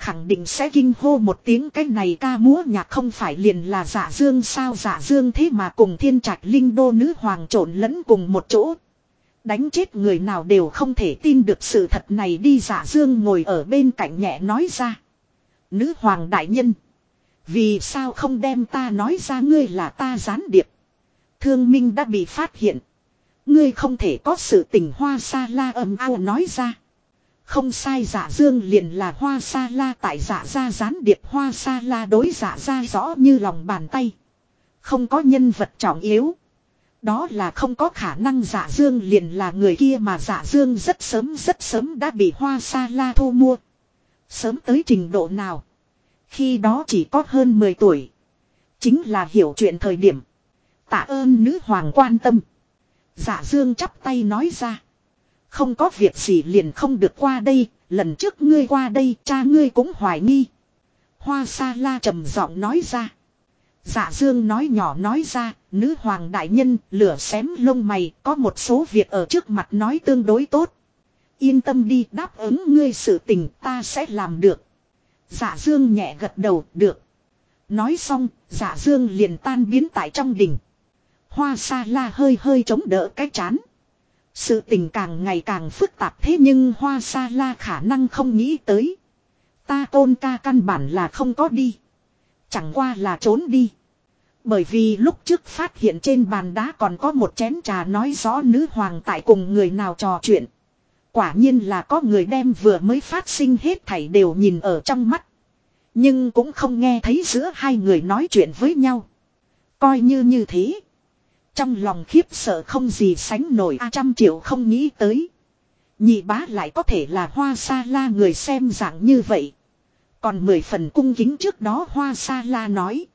Khẳng định sẽ kinh hô một tiếng, cái này ca múa nhạc không phải liền là giả dương sao giả dương thế mà cùng thiên trạch linh đô nữ hoàng trộn lẫn cùng một chỗ. Đánh chết người nào đều không thể tin được sự thật này đi giả dương ngồi ở bên cạnh nhẹ nói ra. Nữ hoàng đại nhân. Vì sao không đem ta nói ra ngươi là ta gián điệp. Thương minh đã bị phát hiện. Ngươi không thể có sự tình hoa sa la ầm ao nói ra. Không sai giả dương liền là hoa sa la tại giả ra gián điệp, hoa sa la đối giả ra rõ như lòng bàn tay. Không có nhân vật trọng yếu. Đó là không có khả năng giả dương liền là người kia mà giả dương rất sớm rất sớm đã bị hoa sa la thu mua. Sớm tới trình độ nào. Khi đó chỉ có hơn 10 tuổi. Chính là hiểu chuyện thời điểm. Tạ ơn nữ hoàng quan tâm. Giả dương chắp tay nói ra. Không có việc gì liền không được qua đây, lần trước ngươi qua đây cha ngươi cũng hoài nghi. Hoa sa la trầm giọng nói ra. Dạ dương nói nhỏ nói ra, nữ hoàng đại nhân lửa xém lông mày có một số việc ở trước mặt nói tương đối tốt. Yên tâm đi đáp ứng ngươi sự tình ta sẽ làm được. Dạ dương nhẹ gật đầu được. Nói xong, dạ dương liền tan biến tại trong đỉnh. Hoa sa la hơi hơi chống đỡ cái chán. Sự tình càng ngày càng phức tạp thế nhưng hoa sa la khả năng không nghĩ tới. Ta tôn ca căn bản là không có đi. Chẳng qua là trốn đi. Bởi vì lúc trước phát hiện trên bàn đá còn có một chén trà nói rõ nữ hoàng tại cùng người nào trò chuyện. Quả nhiên là có người đem vừa mới phát sinh hết thảy đều nhìn ở trong mắt. Nhưng cũng không nghe thấy giữa hai người nói chuyện với nhau. Coi như như thế. Trong lòng khiếp sợ không gì sánh nổi, a trăm triệu không nghĩ tới. Nhị bá lại có thể là hoa sa la người xem dạng như vậy. Còn mười phần cung kính trước đó hoa sa la nói.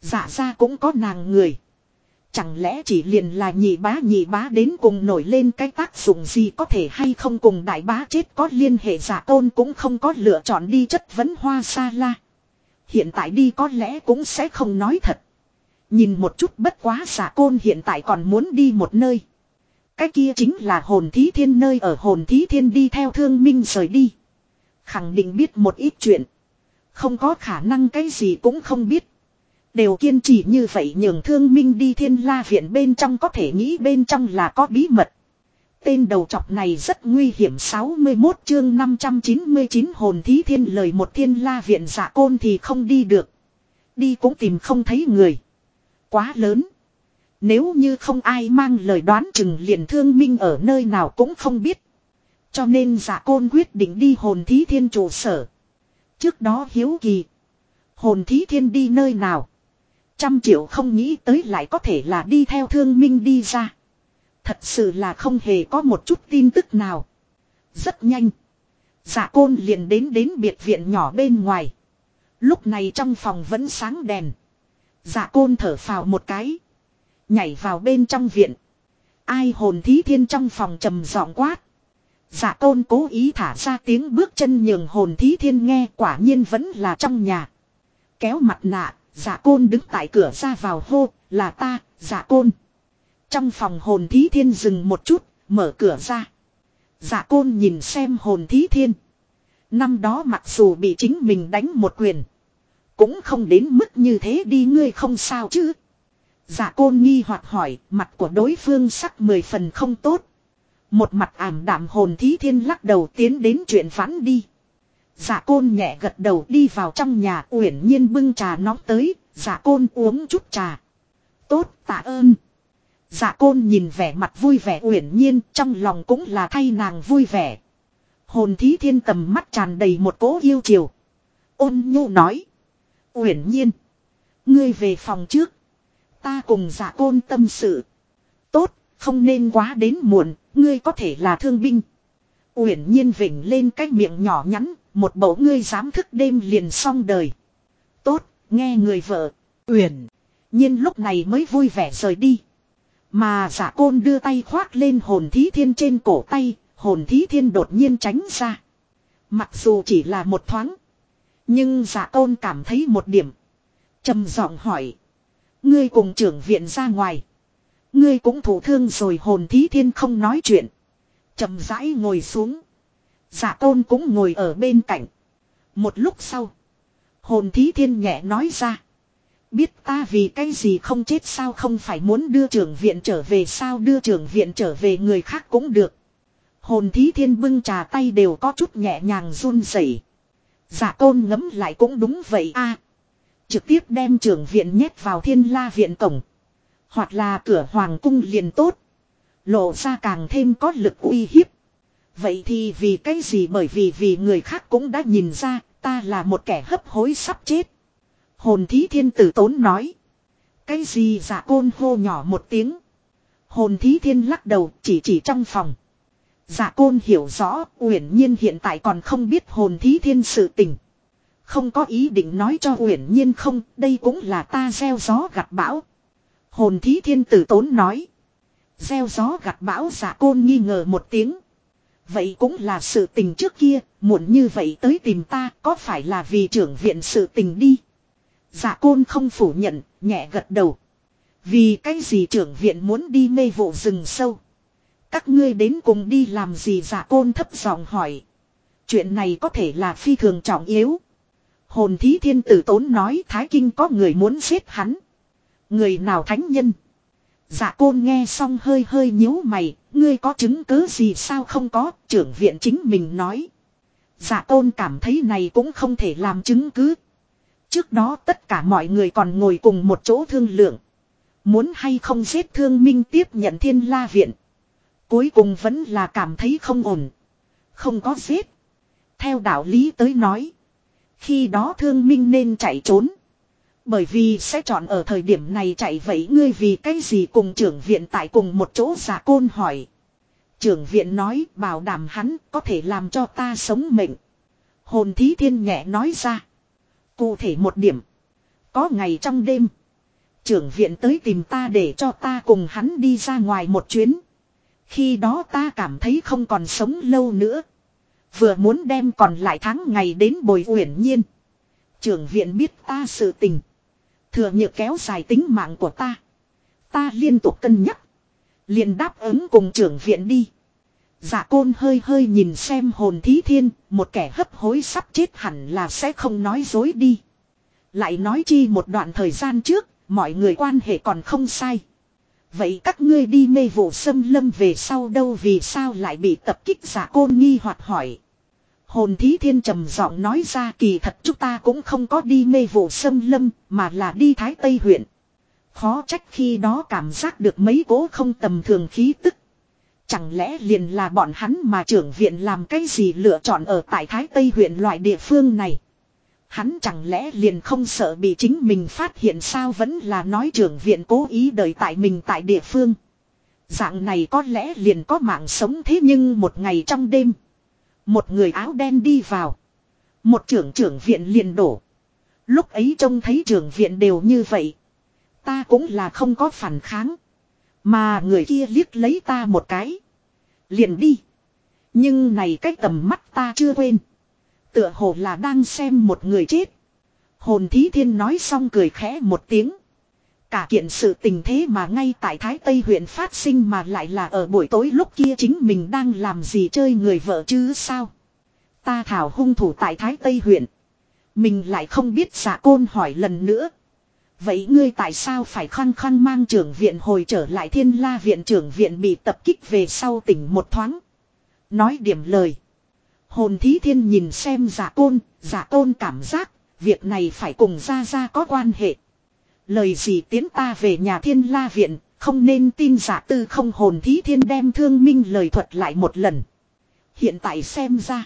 Dạ ra cũng có nàng người. Chẳng lẽ chỉ liền là nhị bá nhị bá đến cùng nổi lên cái tác dụng gì có thể hay không cùng đại bá chết có liên hệ giả tôn cũng không có lựa chọn đi chất vấn hoa sa la. Hiện tại đi có lẽ cũng sẽ không nói thật. Nhìn một chút bất quá giả côn hiện tại còn muốn đi một nơi. Cái kia chính là hồn thí thiên nơi ở hồn thí thiên đi theo thương minh rời đi. Khẳng định biết một ít chuyện. Không có khả năng cái gì cũng không biết. Đều kiên trì như vậy nhường thương minh đi thiên la viện bên trong có thể nghĩ bên trong là có bí mật. Tên đầu chọc này rất nguy hiểm 61 chương 599 hồn thí thiên lời một thiên la viện giả côn thì không đi được. Đi cũng tìm không thấy người. Quá lớn. Nếu như không ai mang lời đoán chừng liền thương minh ở nơi nào cũng không biết. Cho nên giả côn quyết định đi hồn thí thiên trụ sở. Trước đó hiếu kỳ. Hồn thí thiên đi nơi nào. Trăm triệu không nghĩ tới lại có thể là đi theo thương minh đi ra. Thật sự là không hề có một chút tin tức nào. Rất nhanh. Giả côn liền đến đến biệt viện nhỏ bên ngoài. Lúc này trong phòng vẫn sáng đèn. Dạ côn thở phào một cái. Nhảy vào bên trong viện. Ai hồn thí thiên trong phòng trầm giọng quát. Dạ côn cố ý thả ra tiếng bước chân nhường hồn thí thiên nghe quả nhiên vẫn là trong nhà. Kéo mặt nạ, dạ côn đứng tại cửa ra vào hô, là ta, dạ côn. Trong phòng hồn thí thiên dừng một chút, mở cửa ra. Dạ côn nhìn xem hồn thí thiên. Năm đó mặc dù bị chính mình đánh một quyền. Cũng không đến mức như thế đi ngươi không sao chứ. Giả côn nghi hoặc hỏi, mặt của đối phương sắc mười phần không tốt. Một mặt ảm đạm hồn thí thiên lắc đầu tiến đến chuyện vãn đi. Giả côn nhẹ gật đầu đi vào trong nhà uyển nhiên bưng trà nóng tới, giả côn uống chút trà. Tốt tạ ơn. Giả côn nhìn vẻ mặt vui vẻ uyển nhiên trong lòng cũng là thay nàng vui vẻ. Hồn thí thiên tầm mắt tràn đầy một cỗ yêu chiều. Ôn nhu nói. Uyển nhiên. Ngươi về phòng trước. Ta cùng giả côn tâm sự. Tốt, không nên quá đến muộn, ngươi có thể là thương binh. Uyển nhiên vỉnh lên cái miệng nhỏ nhắn, một bầu ngươi dám thức đêm liền xong đời. Tốt, nghe người vợ. Uyển. nhiên lúc này mới vui vẻ rời đi. Mà giả côn đưa tay khoác lên hồn thí thiên trên cổ tay, hồn thí thiên đột nhiên tránh ra. Mặc dù chỉ là một thoáng. Nhưng giả tôn cảm thấy một điểm. trầm giọng hỏi. Ngươi cùng trưởng viện ra ngoài. Ngươi cũng thủ thương rồi hồn thí thiên không nói chuyện. chậm rãi ngồi xuống. Giả tôn cũng ngồi ở bên cạnh. Một lúc sau. Hồn thí thiên nhẹ nói ra. Biết ta vì cái gì không chết sao không phải muốn đưa trưởng viện trở về sao đưa trưởng viện trở về người khác cũng được. Hồn thí thiên bưng trà tay đều có chút nhẹ nhàng run rẩy. Giả tôn ngấm lại cũng đúng vậy a Trực tiếp đem trưởng viện nhét vào thiên la viện cổng. Hoặc là cửa hoàng cung liền tốt. Lộ ra càng thêm có lực uy hiếp. Vậy thì vì cái gì bởi vì vì người khác cũng đã nhìn ra, ta là một kẻ hấp hối sắp chết. Hồn thí thiên tử tốn nói. Cái gì giả côn hô nhỏ một tiếng. Hồn thí thiên lắc đầu, chỉ chỉ trong phòng. Giả côn hiểu rõ uyển nhiên hiện tại còn không biết hồn thí thiên sự tình. Không có ý định nói cho uyển nhiên không đây cũng là ta gieo gió gặt bão. Hồn thí thiên tử tốn nói. Gieo gió gặt bão giả côn nghi ngờ một tiếng. Vậy cũng là sự tình trước kia, muộn như vậy tới tìm ta có phải là vì trưởng viện sự tình đi. Giả côn không phủ nhận, nhẹ gật đầu. Vì cái gì trưởng viện muốn đi mê vụ rừng sâu. Các ngươi đến cùng đi làm gì giả côn thấp giọng hỏi. Chuyện này có thể là phi thường trọng yếu. Hồn thí thiên tử tốn nói Thái Kinh có người muốn giết hắn. Người nào thánh nhân? Dạ côn nghe xong hơi hơi nhíu mày, ngươi có chứng cứ gì sao không có, trưởng viện chính mình nói. Dạ tôn cảm thấy này cũng không thể làm chứng cứ. Trước đó tất cả mọi người còn ngồi cùng một chỗ thương lượng. Muốn hay không giết thương minh tiếp nhận thiên la viện. Cuối cùng vẫn là cảm thấy không ổn. Không có giết. Theo đạo lý tới nói. Khi đó thương minh nên chạy trốn. Bởi vì sẽ chọn ở thời điểm này chạy vậy ngươi vì cái gì cùng trưởng viện tại cùng một chỗ giả côn hỏi. Trưởng viện nói, bảo đảm hắn có thể làm cho ta sống mệnh. Hồn thí thiên nhẹ nói ra. Cụ thể một điểm. Có ngày trong đêm. Trưởng viện tới tìm ta để cho ta cùng hắn đi ra ngoài một chuyến. Khi đó ta cảm thấy không còn sống lâu nữa. Vừa muốn đem còn lại tháng ngày đến bồi uyển nhiên. Trưởng viện biết ta sự tình. Thừa nhược kéo dài tính mạng của ta. Ta liên tục cân nhắc. liền đáp ứng cùng trưởng viện đi. Giả côn hơi hơi nhìn xem hồn thí thiên, một kẻ hấp hối sắp chết hẳn là sẽ không nói dối đi. Lại nói chi một đoạn thời gian trước, mọi người quan hệ còn không sai. Vậy các ngươi đi mê vụ xâm lâm về sau đâu vì sao lại bị tập kích giả côn nghi hoặc hỏi. Hồn thí thiên trầm giọng nói ra kỳ thật chúng ta cũng không có đi mê vụ xâm lâm mà là đi thái tây huyện. Khó trách khi đó cảm giác được mấy cố không tầm thường khí tức. Chẳng lẽ liền là bọn hắn mà trưởng viện làm cái gì lựa chọn ở tại thái tây huyện loại địa phương này. Hắn chẳng lẽ liền không sợ bị chính mình phát hiện sao vẫn là nói trưởng viện cố ý đợi tại mình tại địa phương. Dạng này có lẽ liền có mạng sống thế nhưng một ngày trong đêm. Một người áo đen đi vào. Một trưởng trưởng viện liền đổ. Lúc ấy trông thấy trưởng viện đều như vậy. Ta cũng là không có phản kháng. Mà người kia liếc lấy ta một cái. Liền đi. Nhưng này cách tầm mắt ta chưa quên. Tựa hồ là đang xem một người chết. Hồn thí thiên nói xong cười khẽ một tiếng. Cả kiện sự tình thế mà ngay tại Thái Tây huyện phát sinh mà lại là ở buổi tối lúc kia chính mình đang làm gì chơi người vợ chứ sao. Ta thảo hung thủ tại Thái Tây huyện. Mình lại không biết giả côn hỏi lần nữa. Vậy ngươi tại sao phải khăng khăng mang trưởng viện hồi trở lại thiên la viện trưởng viện bị tập kích về sau tỉnh một thoáng. Nói điểm lời. Hồn thí thiên nhìn xem giả côn, giả côn cảm giác, việc này phải cùng ra ra có quan hệ. Lời gì tiến ta về nhà thiên la viện, không nên tin giả tư không hồn thí thiên đem thương minh lời thuật lại một lần. Hiện tại xem ra.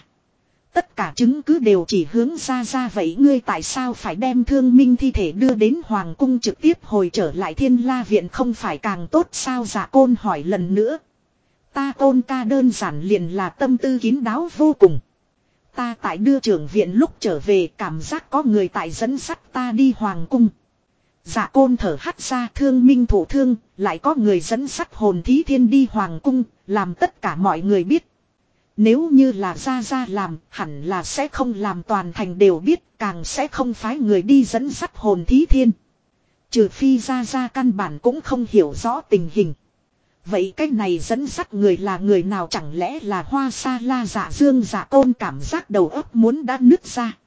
Tất cả chứng cứ đều chỉ hướng ra ra vậy ngươi tại sao phải đem thương minh thi thể đưa đến Hoàng cung trực tiếp hồi trở lại thiên la viện không phải càng tốt sao giả côn hỏi lần nữa. Ta tôn ca đơn giản liền là tâm tư kín đáo vô cùng. Ta tại đưa trưởng viện lúc trở về cảm giác có người tại dẫn sắt ta đi Hoàng cung. dạ côn thở hắt ra thương minh thủ thương, lại có người dẫn sắt hồn thí thiên đi Hoàng cung, làm tất cả mọi người biết. Nếu như là ra ra làm, hẳn là sẽ không làm toàn thành đều biết, càng sẽ không phái người đi dẫn sắt hồn thí thiên. Trừ phi ra ra căn bản cũng không hiểu rõ tình hình. Vậy cái này dẫn dắt người là người nào chẳng lẽ là hoa sa la dạ dương dạ côn cảm giác đầu óc muốn đã nứt ra.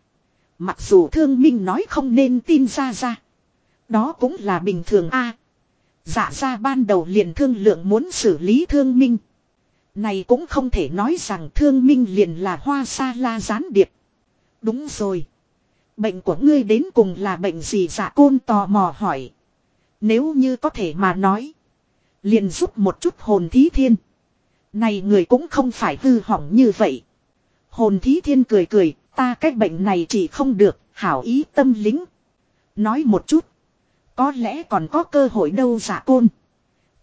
Mặc dù thương minh nói không nên tin ra ra. Đó cũng là bình thường a. dạ ra ban đầu liền thương lượng muốn xử lý thương minh. Này cũng không thể nói rằng thương minh liền là hoa sa la gián điệp. Đúng rồi. Bệnh của ngươi đến cùng là bệnh gì giả côn tò mò hỏi. Nếu như có thể mà nói. Liền giúp một chút hồn thí thiên. Này người cũng không phải hư hỏng như vậy. Hồn thí thiên cười cười, ta cái bệnh này chỉ không được, hảo ý tâm lính. Nói một chút. Có lẽ còn có cơ hội đâu giả côn.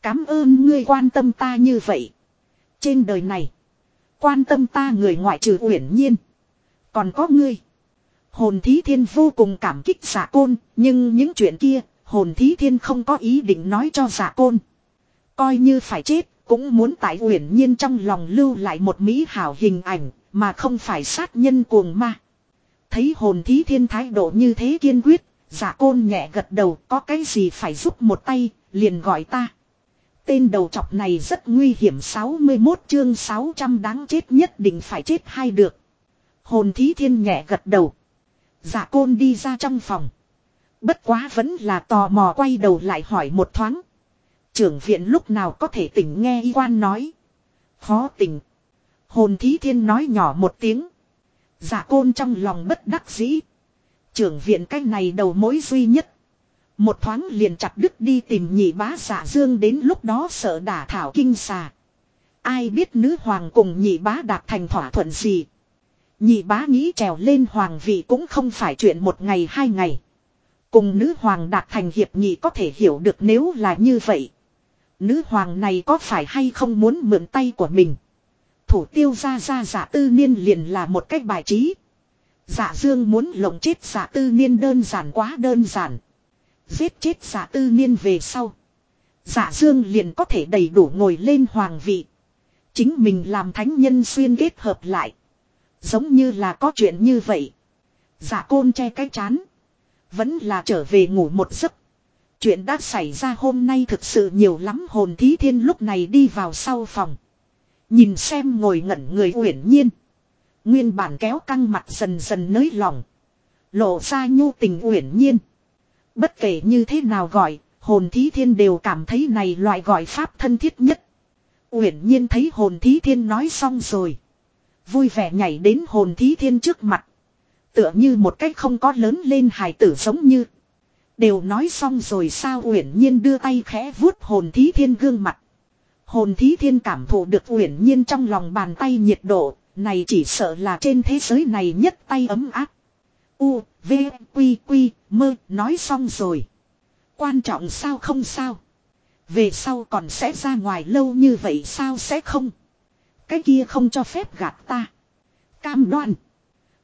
Cám ơn ngươi quan tâm ta như vậy. Trên đời này. Quan tâm ta người ngoại trừ uyển nhiên. Còn có ngươi. Hồn thí thiên vô cùng cảm kích giả côn. Nhưng những chuyện kia. Hồn thí thiên không có ý định nói cho giả côn. Coi như phải chết. Cũng muốn tại uyển nhiên trong lòng lưu lại một mỹ hảo hình ảnh. Mà không phải sát nhân cuồng ma. Thấy hồn thí thiên thái độ như thế kiên quyết. Giả côn nhẹ gật đầu, có cái gì phải giúp một tay. Liền gọi ta. Tên đầu chọc này rất nguy hiểm 61 chương 600 đáng chết nhất định phải chết hay được. Hồn thí thiên nhẹ gật đầu. giả côn đi ra trong phòng. Bất quá vẫn là tò mò quay đầu lại hỏi một thoáng. Trưởng viện lúc nào có thể tỉnh nghe y quan nói. Khó tỉnh. Hồn thí thiên nói nhỏ một tiếng. Dạ côn trong lòng bất đắc dĩ. Trưởng viện cái này đầu mối duy nhất. Một thoáng liền chặt đứt đi tìm nhị bá giả dương đến lúc đó sợ đả thảo kinh xà. Ai biết nữ hoàng cùng nhị bá đạt thành thỏa thuận gì. Nhị bá nghĩ trèo lên hoàng vị cũng không phải chuyện một ngày hai ngày. Cùng nữ hoàng đạt thành hiệp nghị có thể hiểu được nếu là như vậy. Nữ hoàng này có phải hay không muốn mượn tay của mình. Thủ tiêu ra ra giả tư niên liền là một cách bài trí. Giả dương muốn lộng chết giả tư niên đơn giản quá đơn giản. Giết chết giả tư niên về sau. Giả dương liền có thể đầy đủ ngồi lên hoàng vị. Chính mình làm thánh nhân xuyên kết hợp lại. Giống như là có chuyện như vậy. Giả côn che cái chán. Vẫn là trở về ngủ một giấc. Chuyện đã xảy ra hôm nay thực sự nhiều lắm hồn thí thiên lúc này đi vào sau phòng. Nhìn xem ngồi ngẩn người uyển nhiên. Nguyên bản kéo căng mặt dần dần nới lỏng. Lộ ra nhu tình uyển nhiên. Bất kể như thế nào gọi, hồn thí thiên đều cảm thấy này loại gọi pháp thân thiết nhất. Uyển nhiên thấy hồn thí thiên nói xong rồi. Vui vẻ nhảy đến hồn thí thiên trước mặt. Tựa như một cách không có lớn lên hài tử giống như. Đều nói xong rồi sao uyển nhiên đưa tay khẽ vuốt hồn thí thiên gương mặt. Hồn thí thiên cảm thụ được uyển nhiên trong lòng bàn tay nhiệt độ, này chỉ sợ là trên thế giới này nhất tay ấm áp. U, V, Quy, Quy, mơ, nói xong rồi. Quan trọng sao không sao. Về sau còn sẽ ra ngoài lâu như vậy sao sẽ không. Cái kia không cho phép gạt ta. Cam đoan.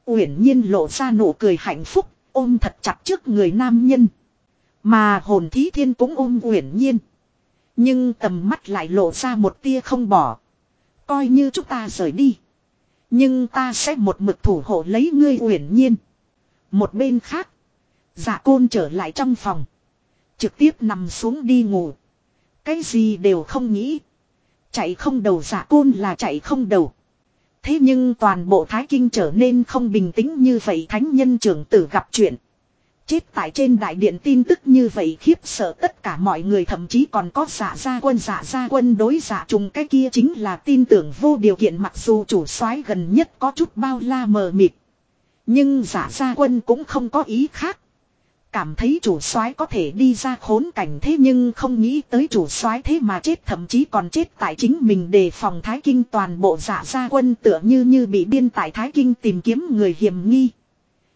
Uyển nhiên lộ ra nụ cười hạnh phúc, ôm thật chặt trước người nam nhân. Mà hồn thí thiên cũng ôm uyển nhiên. Nhưng tầm mắt lại lộ ra một tia không bỏ. Coi như chúng ta rời đi. Nhưng ta sẽ một mực thủ hộ lấy ngươi uyển nhiên. Một bên khác. giả côn trở lại trong phòng. Trực tiếp nằm xuống đi ngủ. Cái gì đều không nghĩ. Chạy không đầu giả côn là chạy không đầu. Thế nhưng toàn bộ Thái Kinh trở nên không bình tĩnh như vậy thánh nhân trưởng tử gặp chuyện. Chết tại trên đại điện tin tức như vậy khiếp sợ tất cả mọi người thậm chí còn có giả gia quân, giả gia quân đối giả trùng cái kia chính là tin tưởng vô điều kiện mặc dù chủ soái gần nhất có chút bao la mờ mịt. Nhưng giả gia quân cũng không có ý khác. Cảm thấy chủ soái có thể đi ra khốn cảnh thế nhưng không nghĩ tới chủ soái thế mà chết, thậm chí còn chết tại chính mình đề phòng Thái Kinh toàn bộ giả gia quân tựa như như bị điên tại Thái Kinh tìm kiếm người hiểm nghi.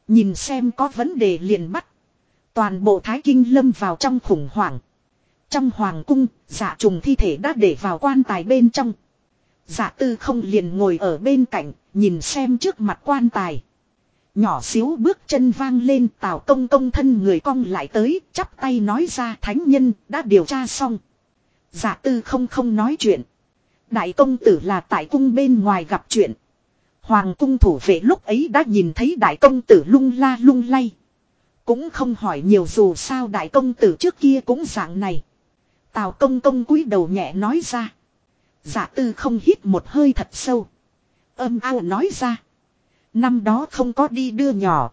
Nhìn xem có vấn đề liền bắt. Toàn bộ Thái Kinh lâm vào trong khủng hoảng. Trong hoàng cung, giả trùng thi thể đã để vào quan tài bên trong. Giả tư không liền ngồi ở bên cạnh, nhìn xem trước mặt quan tài. Nhỏ xíu bước chân vang lên tào công công thân người cong lại tới, chắp tay nói ra thánh nhân, đã điều tra xong. Giả tư không không nói chuyện. Đại công tử là tại cung bên ngoài gặp chuyện. Hoàng cung thủ vệ lúc ấy đã nhìn thấy đại công tử lung la lung lay. Cũng không hỏi nhiều dù sao đại công tử trước kia cũng dạng này. Tào công công cúi đầu nhẹ nói ra. Giả tư không hít một hơi thật sâu. Âm ao nói ra. Năm đó không có đi đưa nhỏ.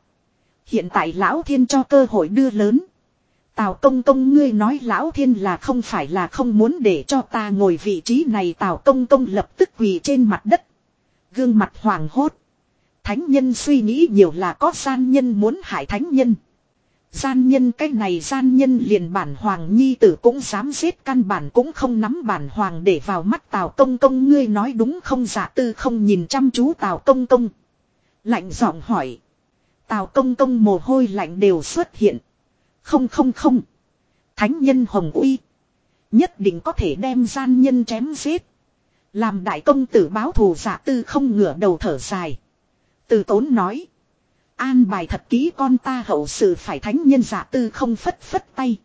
Hiện tại lão thiên cho cơ hội đưa lớn. Tào công công ngươi nói lão thiên là không phải là không muốn để cho ta ngồi vị trí này tào công công lập tức quỳ trên mặt đất. Gương mặt hoàng hốt. Thánh nhân suy nghĩ nhiều là có gian nhân muốn hại thánh nhân. Gian nhân cái này gian nhân liền bản hoàng nhi tử cũng dám giết căn bản cũng không nắm bản hoàng để vào mắt tào công công ngươi nói đúng không giả tư không nhìn chăm chú tào công công. Lạnh giọng hỏi. Tào công công mồ hôi lạnh đều xuất hiện. Không không không. Thánh nhân hồng uy. Nhất định có thể đem gian nhân chém giết. Làm đại công tử báo thù giả tư không ngửa đầu thở dài. Từ tốn nói. An bài thật kỹ con ta hậu sự phải thánh nhân giả tư không phất phất tay.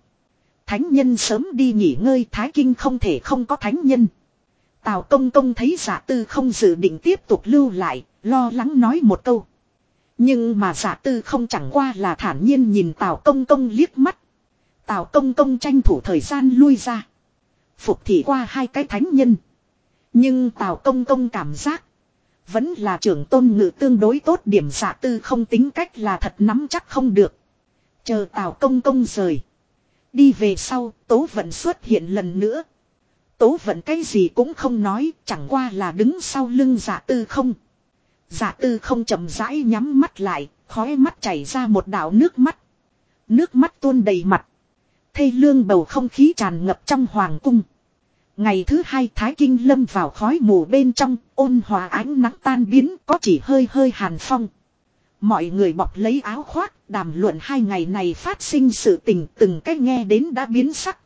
Thánh nhân sớm đi nghỉ ngơi thái kinh không thể không có thánh nhân. Tào công công thấy giả tư không dự định tiếp tục lưu lại, lo lắng nói một câu. Nhưng mà giả tư không chẳng qua là thản nhiên nhìn Tào công công liếc mắt. Tào công công tranh thủ thời gian lui ra. Phục thị qua hai cái thánh nhân. Nhưng Tào công công cảm giác. Vẫn là trưởng tôn ngự tương đối tốt điểm giả tư không tính cách là thật nắm chắc không được. Chờ Tào công công rời. Đi về sau, tố vận xuất hiện lần nữa. Tố vận cái gì cũng không nói, chẳng qua là đứng sau lưng giả tư không. Giả tư không chậm rãi nhắm mắt lại, khói mắt chảy ra một đạo nước mắt. Nước mắt tuôn đầy mặt. Thê lương bầu không khí tràn ngập trong hoàng cung. Ngày thứ hai Thái Kinh lâm vào khói mù bên trong, ôn hòa ánh nắng tan biến có chỉ hơi hơi hàn phong. Mọi người bọc lấy áo khoác, đàm luận hai ngày này phát sinh sự tình từng cách nghe đến đã biến sắc.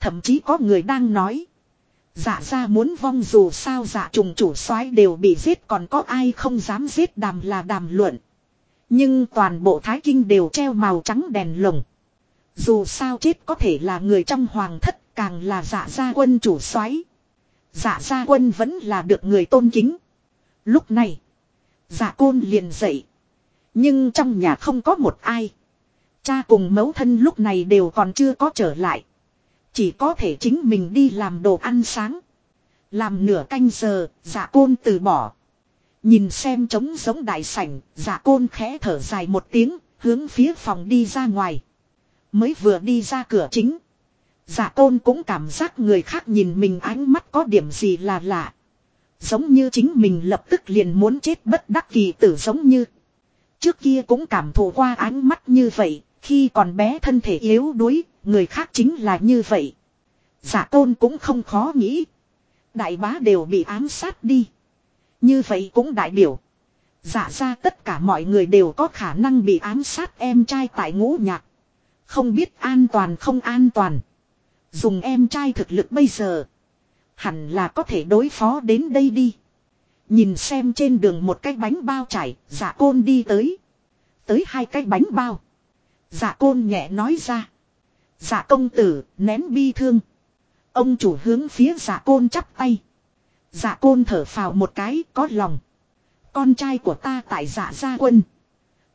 Thậm chí có người đang nói. Dạ ra muốn vong dù sao dạ trùng chủ soái đều bị giết còn có ai không dám giết đàm là đàm luận. Nhưng toàn bộ Thái Kinh đều treo màu trắng đèn lồng. Dù sao chết có thể là người trong hoàng thất càng là dạ gia quân chủ soái Dạ gia quân vẫn là được người tôn kính. Lúc này, dạ côn liền dậy. Nhưng trong nhà không có một ai. Cha cùng mẫu thân lúc này đều còn chưa có trở lại. Chỉ có thể chính mình đi làm đồ ăn sáng. Làm nửa canh giờ, dạ côn từ bỏ. Nhìn xem trống giống đại sảnh, dạ côn khẽ thở dài một tiếng, hướng phía phòng đi ra ngoài. Mới vừa đi ra cửa chính. Giả tôn cũng cảm giác người khác nhìn mình ánh mắt có điểm gì là lạ. Giống như chính mình lập tức liền muốn chết bất đắc kỳ tử giống như. Trước kia cũng cảm thụ qua ánh mắt như vậy, khi còn bé thân thể yếu đuối, người khác chính là như vậy. Giả tôn cũng không khó nghĩ. Đại bá đều bị ám sát đi. Như vậy cũng đại biểu. Giả ra tất cả mọi người đều có khả năng bị ám sát em trai tại ngũ nhạc. Không biết an toàn không an toàn. Dùng em trai thực lực bây giờ. Hẳn là có thể đối phó đến đây đi. Nhìn xem trên đường một cái bánh bao chảy, giả côn đi tới. Tới hai cái bánh bao. Giả côn nhẹ nói ra. Giả công tử, nén bi thương. Ông chủ hướng phía giả côn chắp tay. Giả côn thở phào một cái, có lòng. Con trai của ta tại giả gia quân.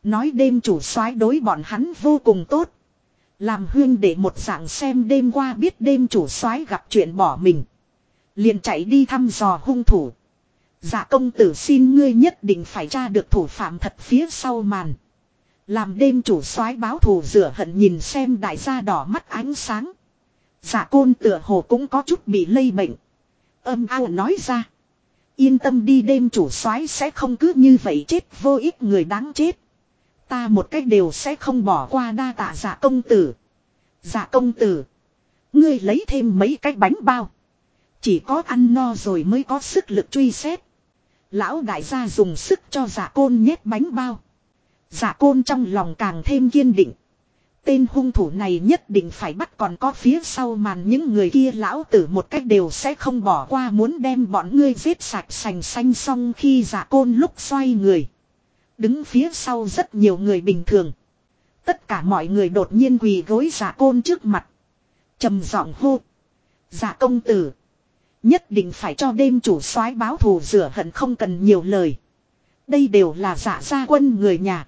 Nói đêm chủ soái đối bọn hắn vô cùng tốt. Làm huyên để một dạng xem đêm qua biết đêm chủ soái gặp chuyện bỏ mình. Liền chạy đi thăm dò hung thủ. Dạ công tử xin ngươi nhất định phải tra được thủ phạm thật phía sau màn. Làm đêm chủ soái báo thù rửa hận nhìn xem đại gia đỏ mắt ánh sáng. Dạ côn tựa hồ cũng có chút bị lây bệnh. Âm ao nói ra. Yên tâm đi đêm chủ soái sẽ không cứ như vậy chết, vô ích người đáng chết. Ta một cách đều sẽ không bỏ qua đa tạ dạ công tử. Dạ công tử. Ngươi lấy thêm mấy cái bánh bao. Chỉ có ăn no rồi mới có sức lực truy xét. Lão đại gia dùng sức cho giả côn nhét bánh bao. Giả côn trong lòng càng thêm kiên định. Tên hung thủ này nhất định phải bắt còn có phía sau màn những người kia lão tử một cách đều sẽ không bỏ qua muốn đem bọn ngươi giết sạch sành xanh xong khi giả côn lúc xoay người. Đứng phía sau rất nhiều người bình thường. Tất cả mọi người đột nhiên quỳ gối giả côn trước mặt. trầm giọng hô. Giả công tử. Nhất định phải cho đêm chủ soái báo thù rửa hận không cần nhiều lời. Đây đều là giả gia quân người nhà.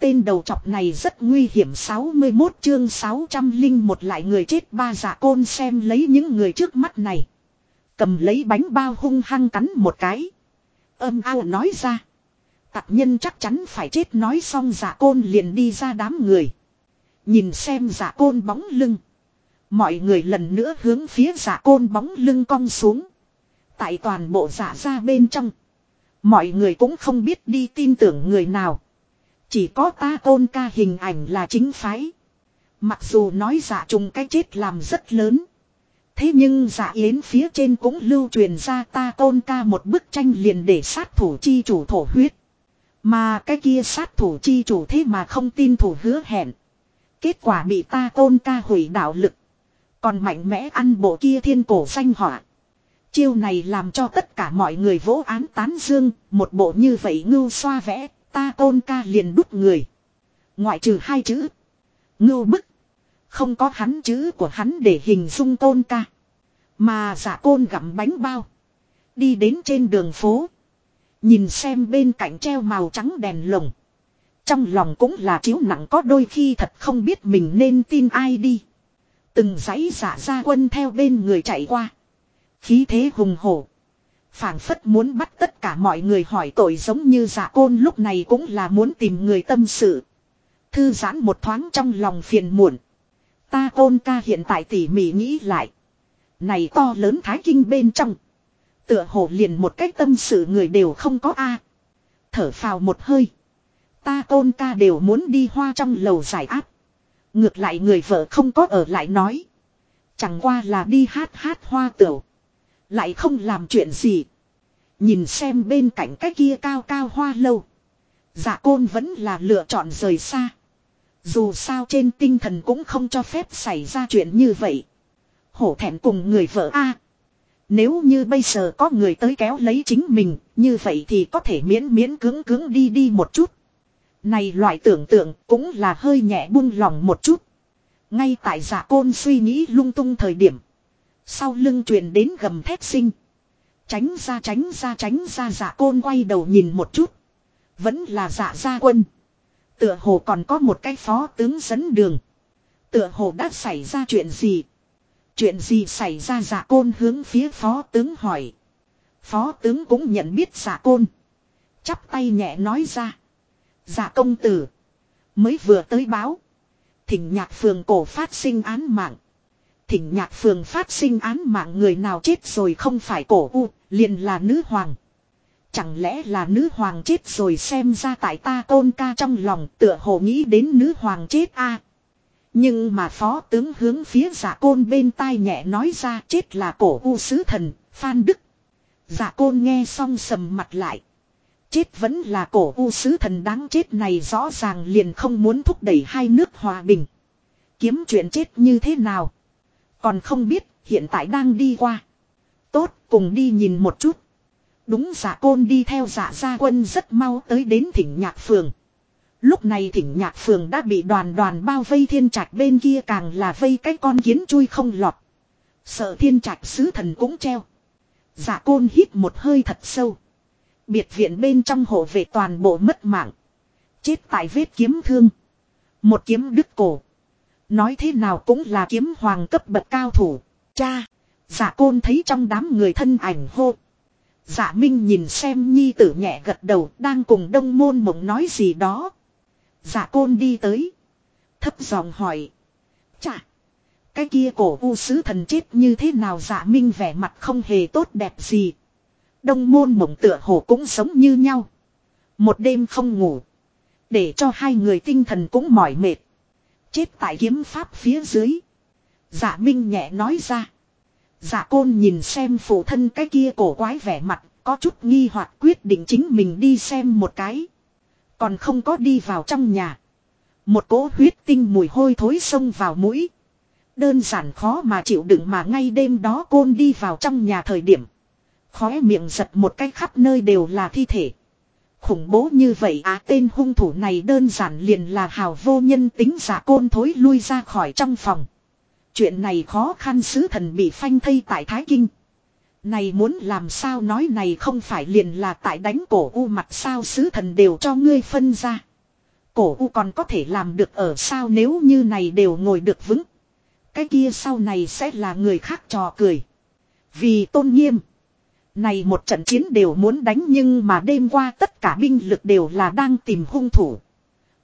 Tên đầu chọc này rất nguy hiểm 61 chương 600 linh một lại người chết ba giả côn xem lấy những người trước mắt này. Cầm lấy bánh bao hung hăng cắn một cái. Âm ao nói ra. Tặc nhân chắc chắn phải chết nói xong giả côn liền đi ra đám người. Nhìn xem giả côn bóng lưng. Mọi người lần nữa hướng phía giả côn bóng lưng cong xuống. Tại toàn bộ giả ra bên trong. Mọi người cũng không biết đi tin tưởng người nào. Chỉ có ta côn ca hình ảnh là chính phái. Mặc dù nói giả trùng cái chết làm rất lớn. Thế nhưng giả yến phía trên cũng lưu truyền ra ta côn ca một bức tranh liền để sát thủ chi chủ thổ huyết. Mà cái kia sát thủ chi chủ thế mà không tin thủ hứa hẹn. Kết quả bị ta côn ca hủy đạo lực. Còn mạnh mẽ ăn bộ kia thiên cổ danh họa. Chiêu này làm cho tất cả mọi người vỗ án tán dương, một bộ như vậy ngưu xoa vẽ, ta tôn ca liền đúc người. Ngoại trừ hai chữ. Ngưu bức. Không có hắn chữ của hắn để hình dung tôn ca. Mà giả côn gặm bánh bao. Đi đến trên đường phố. Nhìn xem bên cạnh treo màu trắng đèn lồng. Trong lòng cũng là chiếu nặng có đôi khi thật không biết mình nên tin ai đi. Từng giấy giả ra quân theo bên người chạy qua. Khí thế hùng hổ. phảng phất muốn bắt tất cả mọi người hỏi tội giống như giả côn lúc này cũng là muốn tìm người tâm sự. Thư giãn một thoáng trong lòng phiền muộn. Ta côn ca hiện tại tỉ mỉ nghĩ lại. Này to lớn thái kinh bên trong. Tựa hồ liền một cách tâm sự người đều không có a Thở phào một hơi. Ta tôn ca đều muốn đi hoa trong lầu giải áp. Ngược lại người vợ không có ở lại nói. Chẳng qua là đi hát hát hoa tửu. Lại không làm chuyện gì. Nhìn xem bên cạnh cái kia cao cao hoa lâu. Dạ côn vẫn là lựa chọn rời xa. Dù sao trên tinh thần cũng không cho phép xảy ra chuyện như vậy. Hổ thẹn cùng người vợ A nếu như bây giờ có người tới kéo lấy chính mình, như vậy thì có thể miễn miễn cứng cứng đi đi một chút. Này loại tưởng tượng cũng là hơi nhẹ buông lòng một chút. Ngay tại giả côn suy nghĩ lung tung thời điểm. Sau lưng truyền đến gầm thép sinh. Tránh ra tránh ra tránh ra giả côn quay đầu nhìn một chút. Vẫn là giả gia quân. Tựa hồ còn có một cái phó tướng dẫn đường. Tựa hồ đã xảy ra chuyện gì. Chuyện gì xảy ra giả côn hướng phía phó tướng hỏi. Phó tướng cũng nhận biết giả côn. Chắp tay nhẹ nói ra. giả công tử. Mới vừa tới báo. Thỉnh nhạc phường cổ phát sinh án mạng. Thỉnh nhạc phường phát sinh án mạng người nào chết rồi không phải cổ u, liền là nữ hoàng. Chẳng lẽ là nữ hoàng chết rồi xem ra tại ta tôn ca trong lòng tựa hồ nghĩ đến nữ hoàng chết a nhưng mà phó tướng hướng phía giả côn bên tai nhẹ nói ra chết là cổ u sứ thần, Phan Đức. Giả côn nghe xong sầm mặt lại. Chết vẫn là cổ u sứ thần đáng chết này rõ ràng liền không muốn thúc đẩy hai nước hòa bình. Kiếm chuyện chết như thế nào. Còn không biết hiện tại đang đi qua. Tốt cùng đi nhìn một chút. Đúng giả côn đi theo giả gia quân rất mau tới đến thỉnh nhạc phường. Lúc này thỉnh nhạc phường đã bị đoàn đoàn bao vây thiên trạch bên kia càng là vây cái con kiến chui không lọt. Sợ thiên trạch sứ thần cũng treo. Giả côn hít một hơi thật sâu. Biệt viện bên trong hộ vệ toàn bộ mất mạng. Chết tại vết kiếm thương. Một kiếm đứt cổ. Nói thế nào cũng là kiếm hoàng cấp bậc cao thủ. Cha. giả côn thấy trong đám người thân ảnh hô. giả Minh nhìn xem nhi tử nhẹ gật đầu, đang cùng đông môn mộng nói gì đó. Dạ côn đi tới. Thấp giọng hỏi. Chà. Cái kia cổ u sứ thần chết như thế nào dạ Minh vẻ mặt không hề tốt đẹp gì. Đông môn mộng tựa hồ cũng sống như nhau. Một đêm không ngủ. Để cho hai người tinh thần cũng mỏi mệt. Chết tại kiếm pháp phía dưới. Dạ Minh nhẹ nói ra. Dạ côn nhìn xem phụ thân cái kia cổ quái vẻ mặt, có chút nghi hoặc quyết định chính mình đi xem một cái. Còn không có đi vào trong nhà. Một cỗ huyết tinh mùi hôi thối xông vào mũi. Đơn giản khó mà chịu đựng mà ngay đêm đó côn đi vào trong nhà thời điểm. Khóe miệng giật một cái khắp nơi đều là thi thể. Khủng bố như vậy á, tên hung thủ này đơn giản liền là hào vô nhân tính giả côn thối lui ra khỏi trong phòng. Chuyện này khó khăn sứ thần bị phanh thây tại Thái Kinh. Này muốn làm sao nói này không phải liền là tại đánh cổ u mặt sao sứ thần đều cho ngươi phân ra. Cổ u còn có thể làm được ở sao nếu như này đều ngồi được vững. Cái kia sau này sẽ là người khác trò cười. Vì tôn nghiêm. Này một trận chiến đều muốn đánh nhưng mà đêm qua tất cả binh lực đều là đang tìm hung thủ.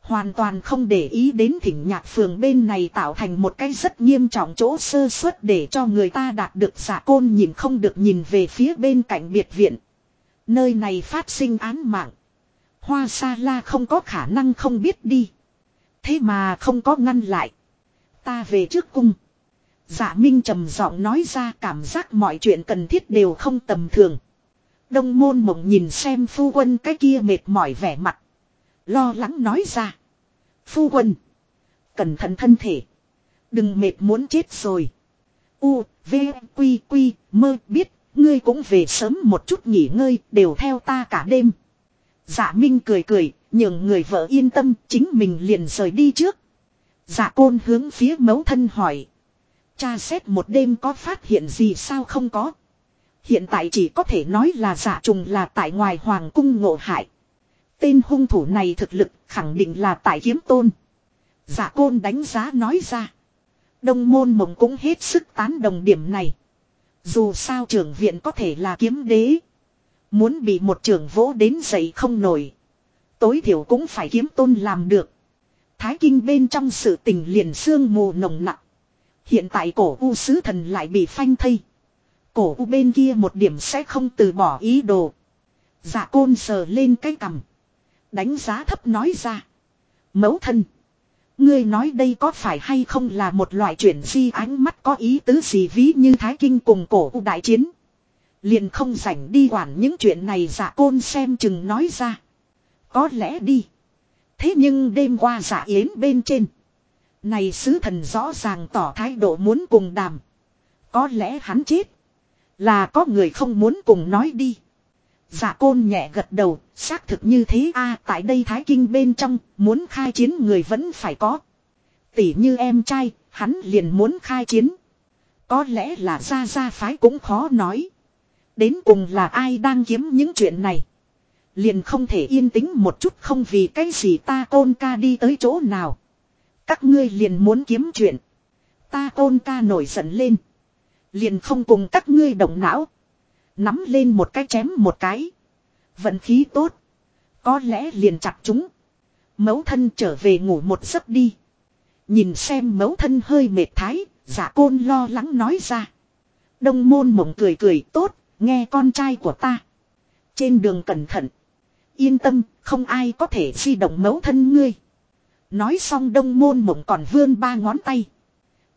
Hoàn toàn không để ý đến thỉnh nhạc phường bên này tạo thành một cái rất nghiêm trọng chỗ sơ suất để cho người ta đạt được giả côn nhìn không được nhìn về phía bên cạnh biệt viện. Nơi này phát sinh án mạng. Hoa sa la không có khả năng không biết đi. Thế mà không có ngăn lại. Ta về trước cung. Dạ Minh trầm giọng nói ra cảm giác mọi chuyện cần thiết đều không tầm thường. Đông môn mộng nhìn xem phu quân cái kia mệt mỏi vẻ mặt. Lo lắng nói ra. Phu quân. Cẩn thận thân thể. Đừng mệt muốn chết rồi. U, V, Quy, Quy, mơ biết, ngươi cũng về sớm một chút nghỉ ngơi, đều theo ta cả đêm. Dạ Minh cười cười, nhường người vợ yên tâm, chính mình liền rời đi trước. Dạ côn hướng phía mẫu thân hỏi. Cha xét một đêm có phát hiện gì sao không có. Hiện tại chỉ có thể nói là giả trùng là tại ngoài hoàng cung ngộ hại. Tên hung thủ này thực lực khẳng định là tại kiếm tôn. Giả côn đánh giá nói ra. Đông môn mộng cũng hết sức tán đồng điểm này. Dù sao trưởng viện có thể là kiếm đế. Muốn bị một trưởng vỗ đến dậy không nổi. Tối thiểu cũng phải kiếm tôn làm được. Thái kinh bên trong sự tình liền xương mù nồng nặng. Hiện tại cổ u sứ thần lại bị phanh thây. Cổ u bên kia một điểm sẽ không từ bỏ ý đồ. Dạ côn sờ lên cái cằm. Đánh giá thấp nói ra. Mẫu thân. Ngươi nói đây có phải hay không là một loại chuyển di ánh mắt có ý tứ gì ví như Thái Kinh cùng cổ u đại chiến. Liền không rảnh đi quản những chuyện này giả côn xem chừng nói ra. Có lẽ đi. Thế nhưng đêm qua giả yến bên trên. Này sứ thần rõ ràng tỏ thái độ muốn cùng đàm. Có lẽ hắn chết. Là có người không muốn cùng nói đi dạ côn nhẹ gật đầu, xác thực như thế a tại đây Thái Kinh bên trong, muốn khai chiến người vẫn phải có. Tỷ như em trai, hắn liền muốn khai chiến. Có lẽ là ra ra phái cũng khó nói. Đến cùng là ai đang kiếm những chuyện này. Liền không thể yên tĩnh một chút không vì cái gì ta côn ca đi tới chỗ nào. Các ngươi liền muốn kiếm chuyện. Ta côn ca nổi giận lên. Liền không cùng các ngươi động não. Nắm lên một cái chém một cái. Vận khí tốt. Có lẽ liền chặt chúng. Mấu thân trở về ngủ một giấc đi. Nhìn xem mấu thân hơi mệt thái. Giả côn lo lắng nói ra. Đông môn mộng cười cười tốt. Nghe con trai của ta. Trên đường cẩn thận. Yên tâm. Không ai có thể di động mấu thân ngươi. Nói xong đông môn mộng còn vươn ba ngón tay.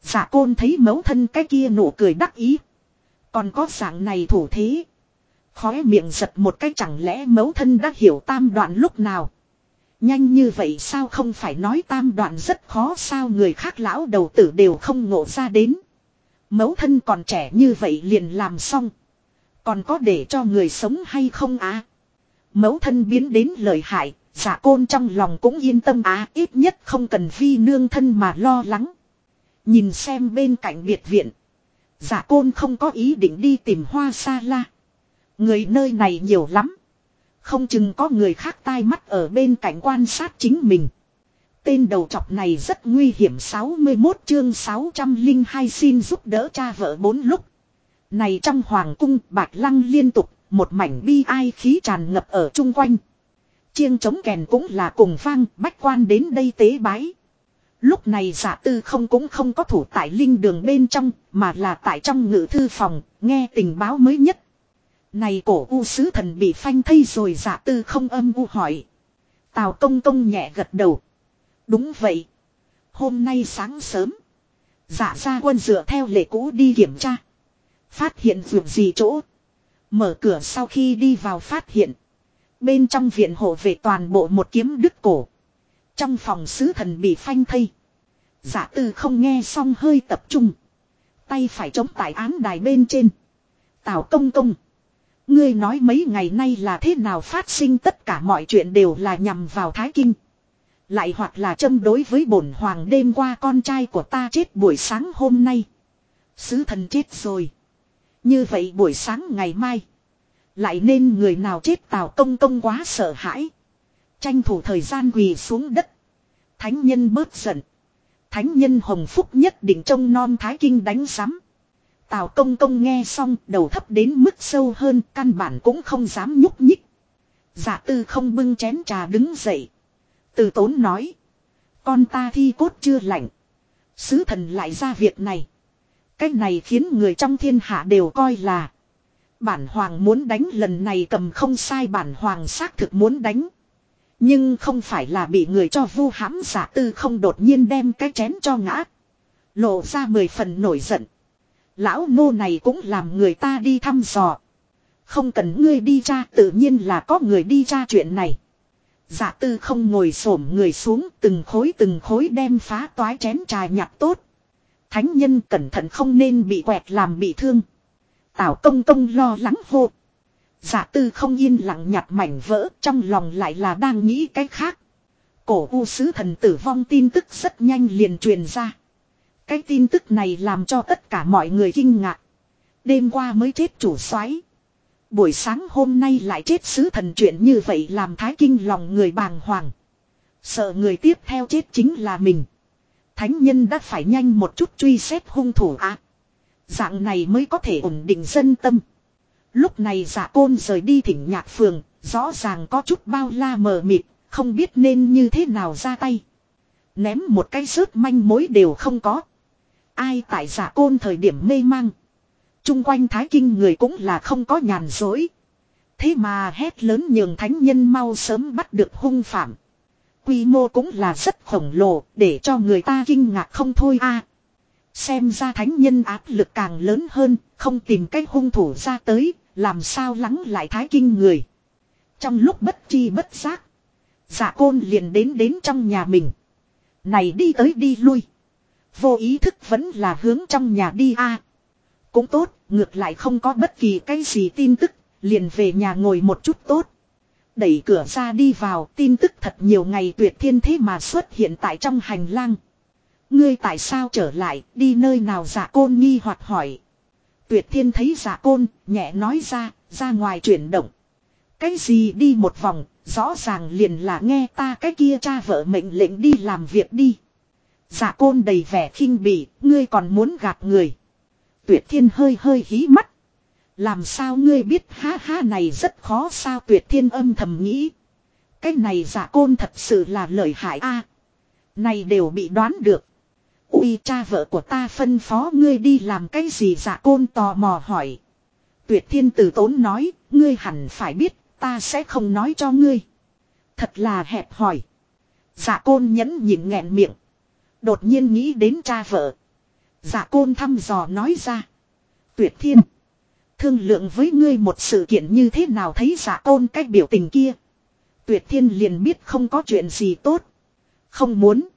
Giả côn thấy mấu thân cái kia nụ cười đắc ý. Còn có dạng này thủ thế. Khóe miệng giật một cái chẳng lẽ mấu thân đã hiểu tam đoạn lúc nào. Nhanh như vậy sao không phải nói tam đoạn rất khó sao người khác lão đầu tử đều không ngộ ra đến. Mấu thân còn trẻ như vậy liền làm xong. Còn có để cho người sống hay không á? À? Mấu thân biến đến lời hại, giả côn trong lòng cũng yên tâm á ít nhất không cần phi nương thân mà lo lắng. Nhìn xem bên cạnh biệt viện. Giả côn không có ý định đi tìm hoa sa la. Người nơi này nhiều lắm. Không chừng có người khác tai mắt ở bên cạnh quan sát chính mình. Tên đầu chọc này rất nguy hiểm 61 chương 602 xin giúp đỡ cha vợ bốn lúc. Này trong hoàng cung bạc lăng liên tục, một mảnh bi ai khí tràn ngập ở chung quanh. Chiêng chống kèn cũng là cùng vang, bách quan đến đây tế bái. Lúc này giả tư không cũng không có thủ tại linh đường bên trong, mà là tại trong ngự thư phòng, nghe tình báo mới nhất. Này cổ u sứ thần bị phanh thây rồi giả tư không âm u hỏi. Tào công công nhẹ gật đầu. Đúng vậy. Hôm nay sáng sớm. Giả ra quân dựa theo lệ cũ đi kiểm tra. Phát hiện vượt gì chỗ. Mở cửa sau khi đi vào phát hiện. Bên trong viện hộ về toàn bộ một kiếm đứt cổ. Trong phòng sứ thần bị phanh thây. Giả tư không nghe xong hơi tập trung. Tay phải chống tại án đài bên trên. Tào công công. Ngươi nói mấy ngày nay là thế nào phát sinh tất cả mọi chuyện đều là nhằm vào Thái Kinh. Lại hoặc là châm đối với bổn hoàng đêm qua con trai của ta chết buổi sáng hôm nay. Sứ thần chết rồi. Như vậy buổi sáng ngày mai. Lại nên người nào chết tào công công quá sợ hãi. Tranh thủ thời gian quỳ xuống đất. Thánh nhân bớt giận. Thánh nhân hồng phúc nhất định trông non thái kinh đánh sắm. Tào công công nghe xong, đầu thấp đến mức sâu hơn, căn bản cũng không dám nhúc nhích. Giả dạ tư không bưng chén trà đứng dậy. Từ tốn nói. Con ta thi cốt chưa lạnh. Sứ thần lại ra việc này. Cái này khiến người trong thiên hạ đều coi là. Bản hoàng muốn đánh, lần này cầm không sai, bản hoàng xác thực muốn đánh. Nhưng không phải là bị người cho vu hãm giả tư không đột nhiên đem cái chén cho ngã. Lộ ra mười phần nổi giận. Lão nô này cũng làm người ta đi thăm dò. Không cần ngươi đi tra, tự nhiên là có người đi tra chuyện này. Giả tư không ngồi xổm người xuống, từng khối từng khối đem phá toái chén trà nhặt tốt. Thánh nhân cẩn thận không nên bị quẹt làm bị thương. Tào công công lo lắng hô. Giả tư không yên lặng nhặt mảnh vỡ, trong lòng lại là đang nghĩ cái khác. Cổ u sứ thần tử vong tin tức rất nhanh liền truyền ra. Cái tin tức này làm cho tất cả mọi người kinh ngạc. Đêm qua mới chết chủ soái Buổi sáng hôm nay lại chết sứ thần chuyện như vậy làm thái kinh lòng người bàng hoàng. Sợ người tiếp theo chết chính là mình. Thánh nhân đã phải nhanh một chút truy xét hung thủ ạ. Dạng này mới có thể ổn định dân tâm. Lúc này giả côn rời đi thỉnh nhạc phường, rõ ràng có chút bao la mờ mịt, không biết nên như thế nào ra tay. Ném một cái rớt manh mối đều không có. Ai tại giả côn thời điểm mê mang. Trung quanh thái kinh người cũng là không có nhàn dối. Thế mà hét lớn nhường thánh nhân mau sớm bắt được hung phạm. Quy mô cũng là rất khổng lồ để cho người ta kinh ngạc không thôi a. xem ra thánh nhân áp lực càng lớn hơn, không tìm cách hung thủ ra tới, làm sao lắng lại thái kinh người. Trong lúc bất chi bất giác, giả côn liền đến đến trong nhà mình. Này đi tới đi lui. Vô ý thức vẫn là hướng trong nhà đi a. Cũng tốt, ngược lại không có bất kỳ cái gì tin tức, liền về nhà ngồi một chút tốt. Đẩy cửa ra đi vào, tin tức thật nhiều ngày tuyệt thiên thế mà xuất hiện tại trong hành lang. Ngươi tại sao trở lại, đi nơi nào giả côn nghi hoặc hỏi. Tuyệt thiên thấy giả côn, nhẹ nói ra, ra ngoài chuyển động. Cái gì đi một vòng, rõ ràng liền là nghe ta cái kia cha vợ mệnh lệnh đi làm việc đi. Giả côn đầy vẻ khinh bỉ, ngươi còn muốn gạt người. Tuyệt thiên hơi hơi hí mắt. Làm sao ngươi biết ha ha này rất khó sao tuyệt thiên âm thầm nghĩ. Cái này giả côn thật sự là lợi hại a. này đều bị đoán được. Ui cha vợ của ta phân phó ngươi đi làm cái gì giả côn tò mò hỏi. Tuyệt thiên tử tốn nói, ngươi hẳn phải biết, ta sẽ không nói cho ngươi. Thật là hẹp hỏi. Giả côn nhẫn nhịn nghẹn miệng. Đột nhiên nghĩ đến cha vợ. Giả côn thăm dò nói ra. Tuyệt thiên. Thương lượng với ngươi một sự kiện như thế nào thấy giả côn cách biểu tình kia. Tuyệt thiên liền biết không có chuyện gì tốt. Không muốn.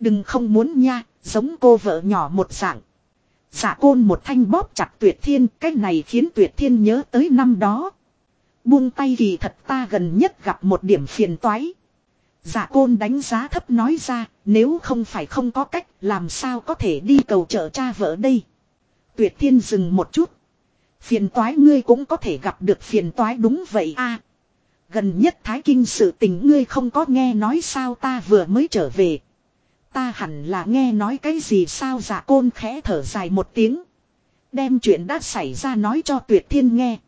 Đừng không muốn nha, giống cô vợ nhỏ một dạng. Giả côn một thanh bóp chặt tuyệt thiên, cái này khiến tuyệt thiên nhớ tới năm đó. Buông tay kỳ thật ta gần nhất gặp một điểm phiền toái. Giả côn đánh giá thấp nói ra, nếu không phải không có cách, làm sao có thể đi cầu trợ cha vợ đây. Tuyệt thiên dừng một chút. Phiền toái ngươi cũng có thể gặp được phiền toái đúng vậy a. Gần nhất Thái Kinh sự tình ngươi không có nghe nói sao ta vừa mới trở về. Ta hẳn là nghe nói cái gì sao giả côn khẽ thở dài một tiếng. Đem chuyện đã xảy ra nói cho tuyệt thiên nghe.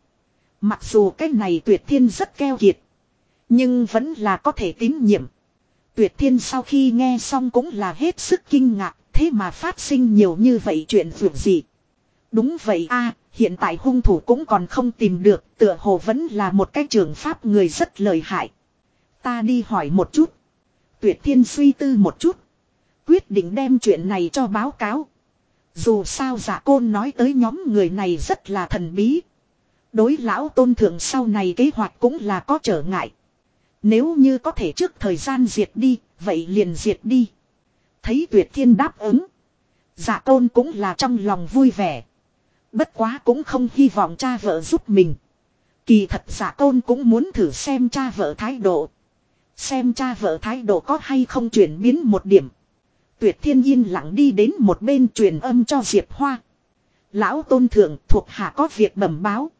Mặc dù cái này tuyệt thiên rất keo kiệt. Nhưng vẫn là có thể tín nhiệm. Tuyệt thiên sau khi nghe xong cũng là hết sức kinh ngạc. Thế mà phát sinh nhiều như vậy chuyện vượt gì. Đúng vậy a, hiện tại hung thủ cũng còn không tìm được. Tựa hồ vẫn là một cái trường pháp người rất lợi hại. Ta đi hỏi một chút. Tuyệt thiên suy tư một chút. Quyết định đem chuyện này cho báo cáo. Dù sao giả côn nói tới nhóm người này rất là thần bí. Đối lão tôn thượng sau này kế hoạch cũng là có trở ngại. Nếu như có thể trước thời gian diệt đi, vậy liền diệt đi. Thấy tuyệt thiên đáp ứng. Giả tôn cũng là trong lòng vui vẻ. Bất quá cũng không hy vọng cha vợ giúp mình. Kỳ thật giả tôn cũng muốn thử xem cha vợ thái độ. Xem cha vợ thái độ có hay không chuyển biến một điểm. Tuyệt thiên yên lặng đi đến một bên truyền âm cho Diệp Hoa. Lão tôn thượng thuộc hạ có việc bẩm báo.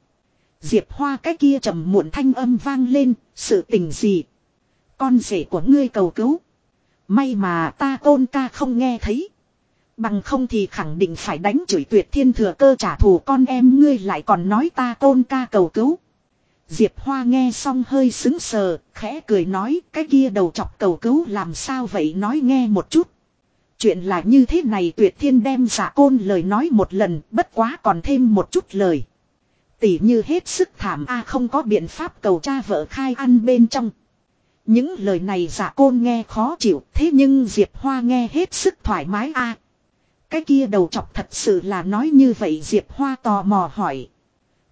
Diệp Hoa cái kia trầm muộn thanh âm vang lên, sự tình gì? Con rể của ngươi cầu cứu. May mà ta tôn ca không nghe thấy. Bằng không thì khẳng định phải đánh chửi tuyệt thiên thừa cơ trả thù con em ngươi lại còn nói ta tôn ca cầu cứu. Diệp Hoa nghe xong hơi xứng sờ, khẽ cười nói cái kia đầu chọc cầu cứu làm sao vậy nói nghe một chút. Chuyện là như thế này tuyệt thiên đem giả côn lời nói một lần bất quá còn thêm một chút lời. Tỷ như hết sức thảm a không có biện pháp cầu cha vợ khai ăn bên trong. Những lời này giả côn nghe khó chịu thế nhưng Diệp Hoa nghe hết sức thoải mái a Cái kia đầu chọc thật sự là nói như vậy Diệp Hoa tò mò hỏi.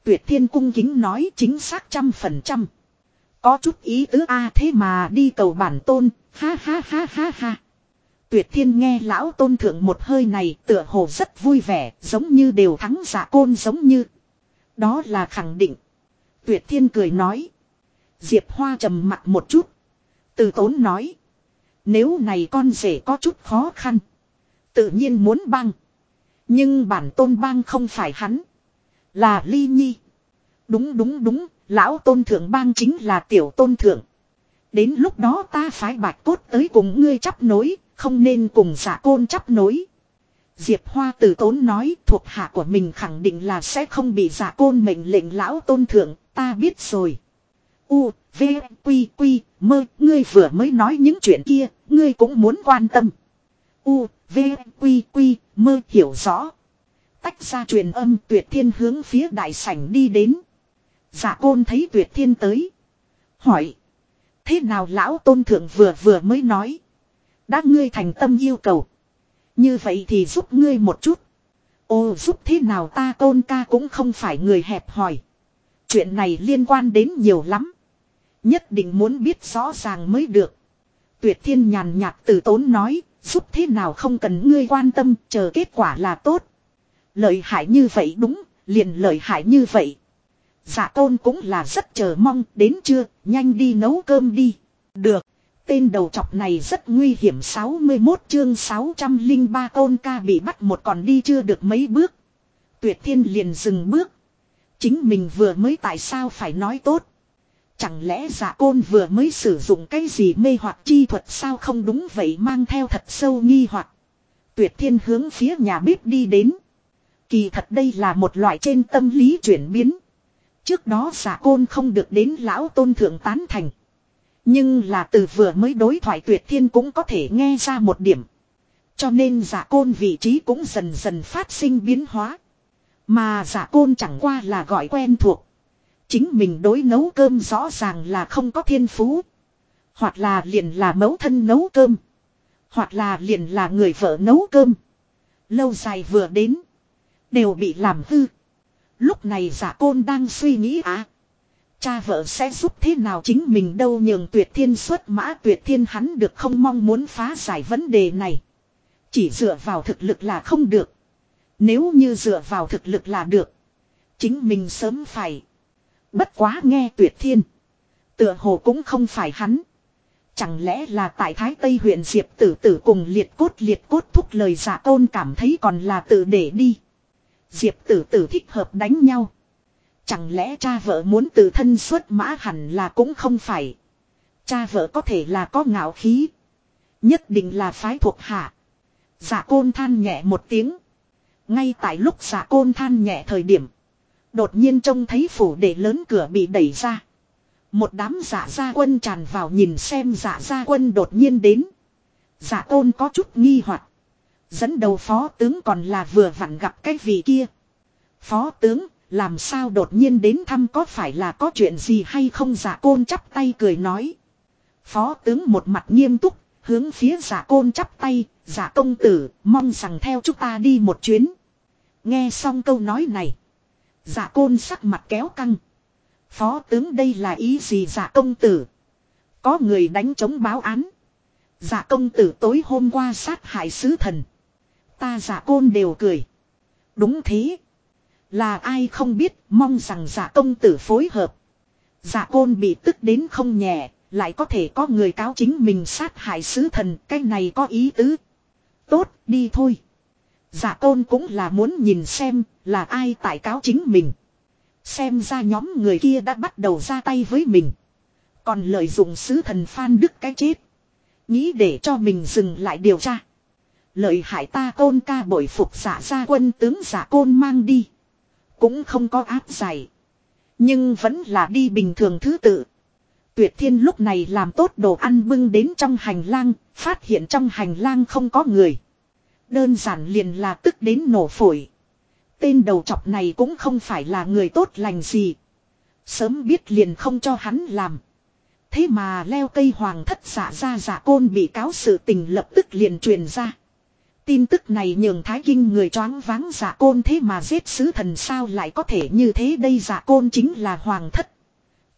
Tuyệt thiên cung kính nói chính xác trăm phần trăm. Có chút ý tứ a thế mà đi cầu bản tôn, ha ha ha ha ha. Tuyệt thiên nghe lão tôn thượng một hơi này tựa hồ rất vui vẻ, giống như đều thắng giả côn giống như. Đó là khẳng định. Tuyệt thiên cười nói. Diệp Hoa trầm mặt một chút. Từ tốn nói. Nếu này con rể có chút khó khăn. Tự nhiên muốn băng. Nhưng bản tôn bang không phải hắn. Là ly nhi. Đúng đúng đúng. Lão tôn thượng bang chính là tiểu tôn thượng. Đến lúc đó ta phái bạch cốt tới cùng ngươi chấp nối. Không nên cùng giả côn chấp nối. Diệp Hoa từ tốn nói thuộc hạ của mình khẳng định là sẽ không bị giả côn mệnh lệnh lão tôn thượng, ta biết rồi. U, V, Quy, Quy, mơ, ngươi vừa mới nói những chuyện kia, ngươi cũng muốn quan tâm. U, V, Quy, Quy, mơ hiểu rõ. Tách ra truyền âm tuyệt thiên hướng phía đại sảnh đi đến. Giả côn thấy tuyệt thiên tới. Hỏi. Thế nào lão tôn thượng vừa vừa mới nói. Đã ngươi thành tâm yêu cầu. Như vậy thì giúp ngươi một chút. Ô giúp thế nào ta tôn ca cũng không phải người hẹp hòi. Chuyện này liên quan đến nhiều lắm. Nhất định muốn biết rõ ràng mới được. Tuyệt thiên nhàn nhạt từ tốn nói, giúp thế nào không cần ngươi quan tâm, chờ kết quả là tốt. Lợi hại như vậy đúng, liền lợi hại như vậy. Giả tôn cũng là rất chờ mong, đến chưa, nhanh đi nấu cơm đi. Được. Tên đầu chọc này rất nguy hiểm 61 chương 603 tôn ca bị bắt một còn đi chưa được mấy bước. Tuyệt thiên liền dừng bước. Chính mình vừa mới tại sao phải nói tốt. Chẳng lẽ giả côn vừa mới sử dụng cái gì mê hoặc chi thuật sao không đúng vậy mang theo thật sâu nghi hoặc. Tuyệt thiên hướng phía nhà bếp đi đến. Kỳ thật đây là một loại trên tâm lý chuyển biến. Trước đó giả côn không được đến lão tôn thượng tán thành. Nhưng là từ vừa mới đối thoại tuyệt thiên cũng có thể nghe ra một điểm. Cho nên giả côn vị trí cũng dần dần phát sinh biến hóa. Mà giả côn chẳng qua là gọi quen thuộc. Chính mình đối nấu cơm rõ ràng là không có thiên phú. Hoặc là liền là mẫu thân nấu cơm. Hoặc là liền là người vợ nấu cơm. Lâu dài vừa đến. Đều bị làm hư. Lúc này giả côn đang suy nghĩ á. Cha vợ sẽ giúp thế nào chính mình đâu nhường tuyệt thiên xuất mã, tuyệt thiên hắn được không mong muốn phá giải vấn đề này. Chỉ dựa vào thực lực là không được. Nếu như dựa vào thực lực là được. Chính mình sớm phải. Bất quá nghe tuyệt thiên. Tựa hồ cũng không phải hắn. Chẳng lẽ là tại Thái Tây huyện Diệp tử tử cùng liệt cốt liệt cốt thúc lời giả tôn cảm thấy còn là tự để đi. Diệp tử tử thích hợp đánh nhau. Chẳng lẽ cha vợ muốn tự thân xuất mã hẳn là cũng không phải. Cha vợ có thể là có ngạo khí. Nhất định là phái thuộc hạ. Dạ côn than nhẹ một tiếng. Ngay tại lúc dạ côn than nhẹ thời điểm. Đột nhiên trông thấy phủ để lớn cửa bị đẩy ra. Một đám dạ gia quân tràn vào nhìn xem dạ gia quân đột nhiên đến. Dạ côn có chút nghi hoặc Dẫn đầu phó tướng còn là vừa vặn gặp cái vị kia. Phó tướng, làm sao đột nhiên đến thăm có phải là có chuyện gì hay không giả côn chắp tay cười nói. Phó tướng một mặt nghiêm túc, hướng phía giả côn chắp tay, giả công tử, mong rằng theo chúng ta đi một chuyến. Nghe xong câu nói này. Giả côn sắc mặt kéo căng. Phó tướng đây là ý gì giả công tử? Có người đánh chống báo án. Giả công tử tối hôm qua sát hại sứ thần. Ta giả côn đều cười. Đúng thế. Là ai không biết, mong rằng giả công tử phối hợp. Giả côn bị tức đến không nhẹ. Lại có thể có người cáo chính mình sát hại sứ thần. Cái này có ý tứ. Tốt, đi thôi. Giả côn cũng là muốn nhìn xem, là ai tại cáo chính mình. Xem ra nhóm người kia đã bắt đầu ra tay với mình. Còn lợi dụng sứ thần Phan Đức cái chết. Nghĩ để cho mình dừng lại điều tra. Lợi hại ta côn ca bội phục giả ra quân tướng giả côn mang đi. Cũng không có áp giải. Nhưng vẫn là đi bình thường thứ tự. Tuyệt thiên lúc này làm tốt đồ ăn bưng đến trong hành lang, phát hiện trong hành lang không có người. Đơn giản liền là tức đến nổ phổi. Tên đầu chọc này cũng không phải là người tốt lành gì. Sớm biết liền không cho hắn làm. Thế mà leo cây hoàng thất giả ra giả côn bị cáo sự tình lập tức liền truyền ra. Tin tức này nhường thái kinh người choáng váng giả côn thế mà giết sứ thần sao lại có thể như thế đây giả côn chính là hoàng thất.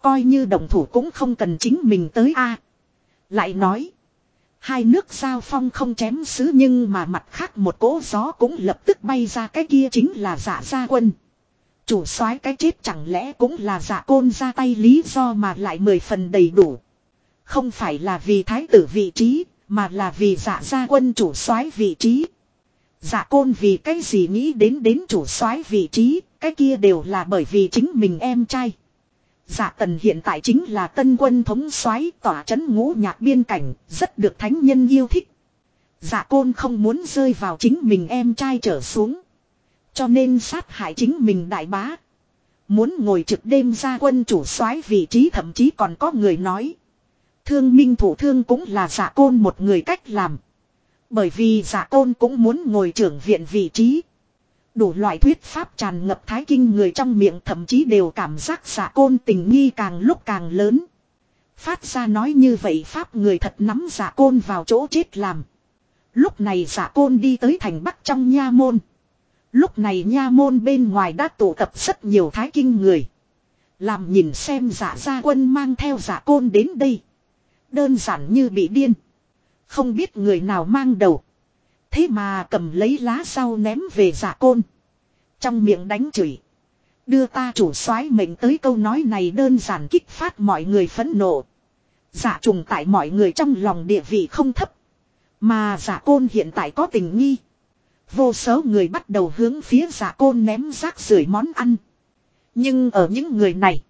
Coi như đồng thủ cũng không cần chính mình tới a Lại nói. Hai nước giao phong không chém sứ nhưng mà mặt khác một cỗ gió cũng lập tức bay ra cái kia chính là giả gia quân. Chủ soái cái chết chẳng lẽ cũng là giả côn ra tay lý do mà lại mười phần đầy đủ. Không phải là vì thái tử vị trí, mà là vì dạ gia quân chủ soái vị trí. dạ côn vì cái gì nghĩ đến đến chủ soái vị trí, cái kia đều là bởi vì chính mình em trai. dạ tần hiện tại chính là tân quân thống soái tỏa chấn ngũ nhạc biên cảnh, rất được thánh nhân yêu thích. dạ côn không muốn rơi vào chính mình em trai trở xuống. Cho nên sát hại chính mình đại bá. Muốn ngồi trực đêm ra quân chủ soái vị trí thậm chí còn có người nói. Thương minh thủ thương cũng là giả côn một người cách làm. Bởi vì giả côn cũng muốn ngồi trưởng viện vị trí. Đủ loại thuyết pháp tràn ngập thái kinh người trong miệng thậm chí đều cảm giác giả côn tình nghi càng lúc càng lớn. Phát ra nói như vậy pháp người thật nắm giả côn vào chỗ chết làm. Lúc này giả côn đi tới thành bắc trong nha môn. Lúc này nha môn bên ngoài đã tụ tập rất nhiều thái kinh người. Làm nhìn xem giả gia quân mang theo giả côn đến đây. Đơn giản như bị điên. Không biết người nào mang đầu. Thế mà cầm lấy lá sau ném về giả côn. Trong miệng đánh chửi. Đưa ta chủ soái mệnh tới câu nói này đơn giản kích phát mọi người phẫn nộ. Giả trùng tại mọi người trong lòng địa vị không thấp. Mà giả côn hiện tại có tình nghi. Vô số người bắt đầu hướng phía giả côn ném rác rưởi món ăn. Nhưng ở những người này.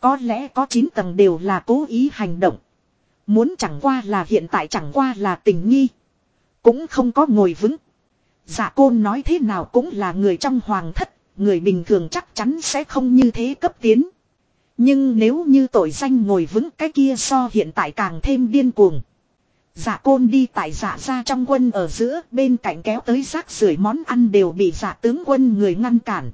Có lẽ có 9 tầng đều là cố ý hành động. Muốn chẳng qua là hiện tại chẳng qua là tình nghi. Cũng không có ngồi vững. Giả côn nói thế nào cũng là người trong hoàng thất. Người bình thường chắc chắn sẽ không như thế cấp tiến. Nhưng nếu như tội danh ngồi vững cái kia so hiện tại càng thêm điên cuồng. Giả côn đi tại dạ giả ra trong quân ở giữa, bên cạnh kéo tới rác rưởi món ăn đều bị giả tướng quân người ngăn cản.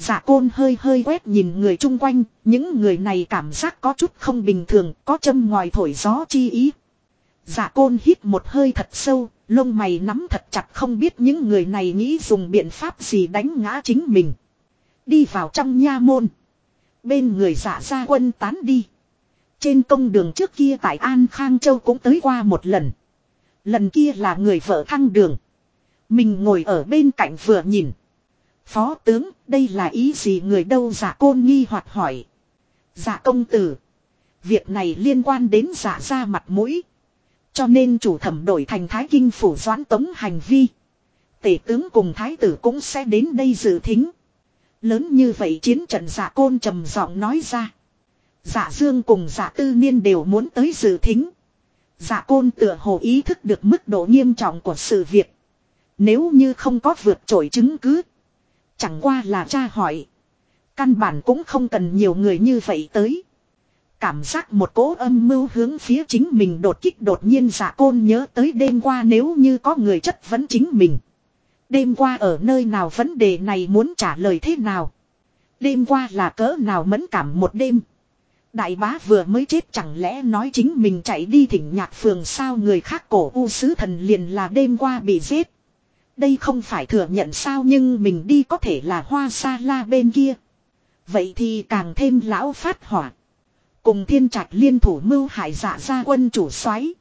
Giả côn hơi hơi quét nhìn người chung quanh, những người này cảm giác có chút không bình thường, có châm ngoài thổi gió chi ý. Giả côn hít một hơi thật sâu, lông mày nắm thật chặt không biết những người này nghĩ dùng biện pháp gì đánh ngã chính mình. Đi vào trong nha môn. Bên người giả gia quân tán đi. Trên công đường trước kia tại An Khang Châu cũng tới qua một lần. Lần kia là người vợ thăng đường. Mình ngồi ở bên cạnh vừa nhìn. Phó tướng, đây là ý gì người đâu giả côn nghi hoặc hỏi. Giả công tử. Việc này liên quan đến giả ra mặt mũi. Cho nên chủ thẩm đổi thành thái kinh phủ doãn tống hành vi. Tể tướng cùng thái tử cũng sẽ đến đây dự thính. Lớn như vậy chiến trận giả côn trầm giọng nói ra. Giả dương cùng giả tư niên đều muốn tới dự thính. Giả côn tựa hồ ý thức được mức độ nghiêm trọng của sự việc. Nếu như không có vượt trội chứng cứ. Chẳng qua là cha hỏi. Căn bản cũng không cần nhiều người như vậy tới. Cảm giác một cỗ âm mưu hướng phía chính mình đột kích đột nhiên giả côn nhớ tới đêm qua nếu như có người chất vấn chính mình. Đêm qua ở nơi nào vấn đề này muốn trả lời thế nào. Đêm qua là cỡ nào mẫn cảm một đêm. Đại bá vừa mới chết chẳng lẽ nói chính mình chạy đi thỉnh nhạc phường sao người khác cổ u sứ thần liền là đêm qua bị giết. Đây không phải thừa nhận sao nhưng mình đi có thể là hoa sa la bên kia. Vậy thì càng thêm lão phát hỏa. Cùng thiên trạch liên thủ mưu hại dạ gia quân chủ xoáy.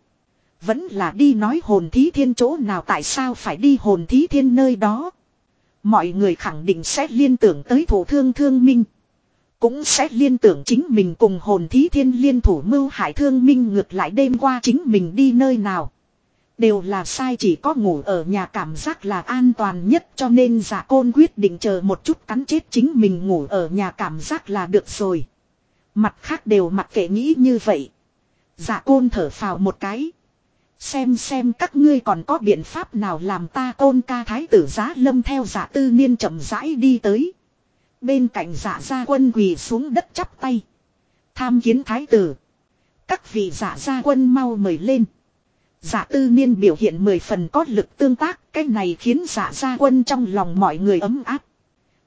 Vẫn là đi nói hồn thí thiên chỗ nào tại sao phải đi hồn thí thiên nơi đó. Mọi người khẳng định sẽ liên tưởng tới thủ thương thương minh. Cũng sẽ liên tưởng chính mình cùng hồn thí thiên liên thủ mưu hại thương minh ngược lại đêm qua chính mình đi nơi nào. Đều là sai chỉ có ngủ ở nhà cảm giác là an toàn nhất cho nên giả côn quyết định chờ một chút cắn chết chính mình ngủ ở nhà cảm giác là được rồi. Mặt khác đều mặc kệ nghĩ như vậy. Giả côn thở phào một cái. Xem xem các ngươi còn có biện pháp nào làm ta côn ca thái tử giá lâm theo giả tư niên chậm rãi đi tới. Bên cạnh giả gia quân quỳ xuống đất chắp tay. Tham kiến thái tử. Các vị giả gia quân mau mời lên. Giả tư niên biểu hiện mười phần có lực tương tác. Cái này khiến giả gia quân trong lòng mọi người ấm áp.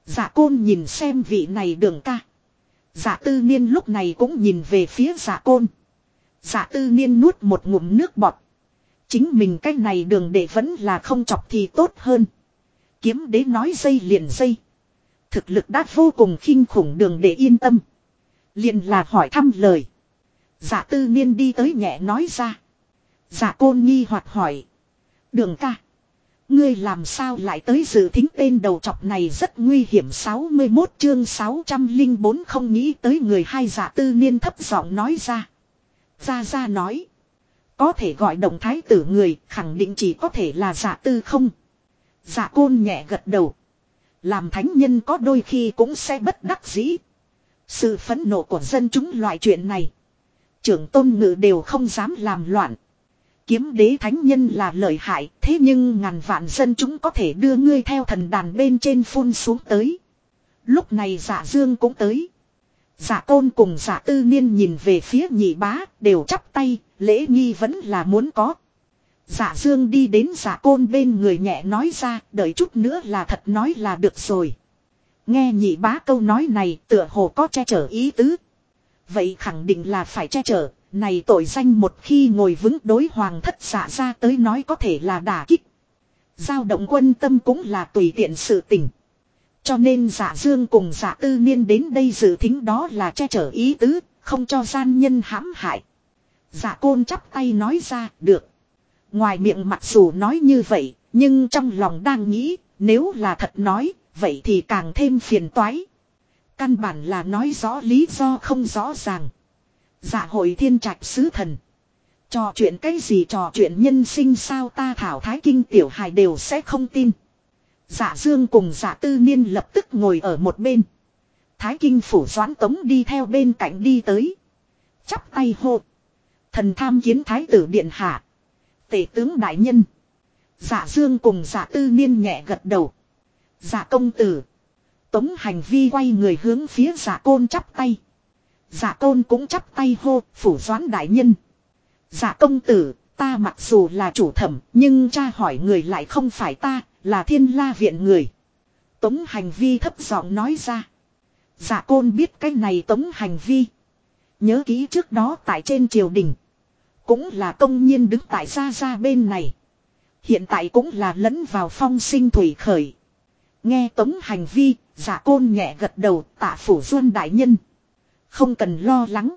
Giả côn nhìn xem vị này đường ca. Giả tư niên lúc này cũng nhìn về phía giả côn. Giả tư niên nuốt một ngụm nước bọt. Chính mình cái này đường để vẫn là không chọc thì tốt hơn. Kiếm đế nói dây liền dây. Thực lực đã vô cùng khinh khủng đường để yên tâm. Liền là hỏi thăm lời. Giả tư niên đi tới nhẹ nói ra. Giả côn nghi hoặc hỏi. Đường ca. Ngươi làm sao lại tới dự thính tên đầu chọc này rất nguy hiểm 61 chương 604 không nghĩ tới người hai giả tư niên thấp giọng nói ra. Ra ra nói. Có thể gọi động thái tử người, khẳng định chỉ có thể là giả tư không. Giả côn nhẹ gật đầu. Làm thánh nhân có đôi khi cũng sẽ bất đắc dĩ. Sự phẫn nộ của dân chúng loại chuyện này. Trưởng tôn ngự đều không dám làm loạn. Kiếm đế thánh nhân là lợi hại, thế nhưng ngàn vạn dân chúng có thể đưa ngươi theo thần đàn bên trên phun xuống tới. Lúc này giả dương cũng tới. Giả tôn cùng giả tư niên nhìn về phía nhị bá, đều chắp tay, lễ nghi vẫn là muốn có. Giả dương đi đến giả côn bên người nhẹ nói ra, đợi chút nữa là thật nói là được rồi. Nghe nhị bá câu nói này tựa hồ có che chở ý tứ. Vậy khẳng định là phải che chở, này tội danh một khi ngồi vững đối hoàng thất xả ra tới nói có thể là đả kích. Giao động quân tâm cũng là tùy tiện sự tình. Cho nên giả dương cùng giả tư niên đến đây dự thính đó là che chở ý tứ, không cho gian nhân hãm hại. Giả côn chắp tay nói ra, được. Ngoài miệng mặc dù nói như vậy, nhưng trong lòng đang nghĩ, nếu là thật nói, vậy thì càng thêm phiền toái. Căn bản là nói rõ lý do không rõ ràng. Dạ hội thiên trạch sứ thần. Trò chuyện cái gì trò chuyện nhân sinh sao ta thảo thái kinh tiểu hài đều sẽ không tin. Dạ dương cùng dạ tư niên lập tức ngồi ở một bên. Thái kinh phủ doãn tống đi theo bên cạnh đi tới. Chắp tay hô. Thần tham kiến thái tử điện hạ. Tể tướng đại nhân. Dạ dương cùng dạ tư niên nhẹ gật đầu. Dạ công tử. Tống hành vi quay người hướng phía dạ côn chắp tay. Dạ tôn cũng chắp tay hô, phủ doãn đại nhân. Dạ công tử, ta mặc dù là chủ thẩm, nhưng cha hỏi người lại không phải ta, là thiên la viện người. Tống hành vi thấp giọng nói ra. Dạ côn biết cái này tống hành vi. Nhớ ký trước đó tại trên triều đình. Cũng là công nhiên đứng tại xa xa bên này. Hiện tại cũng là lẫn vào phong sinh thủy khởi. Nghe tống hành vi, giả côn nhẹ gật đầu tạ phủ duân đại nhân. Không cần lo lắng.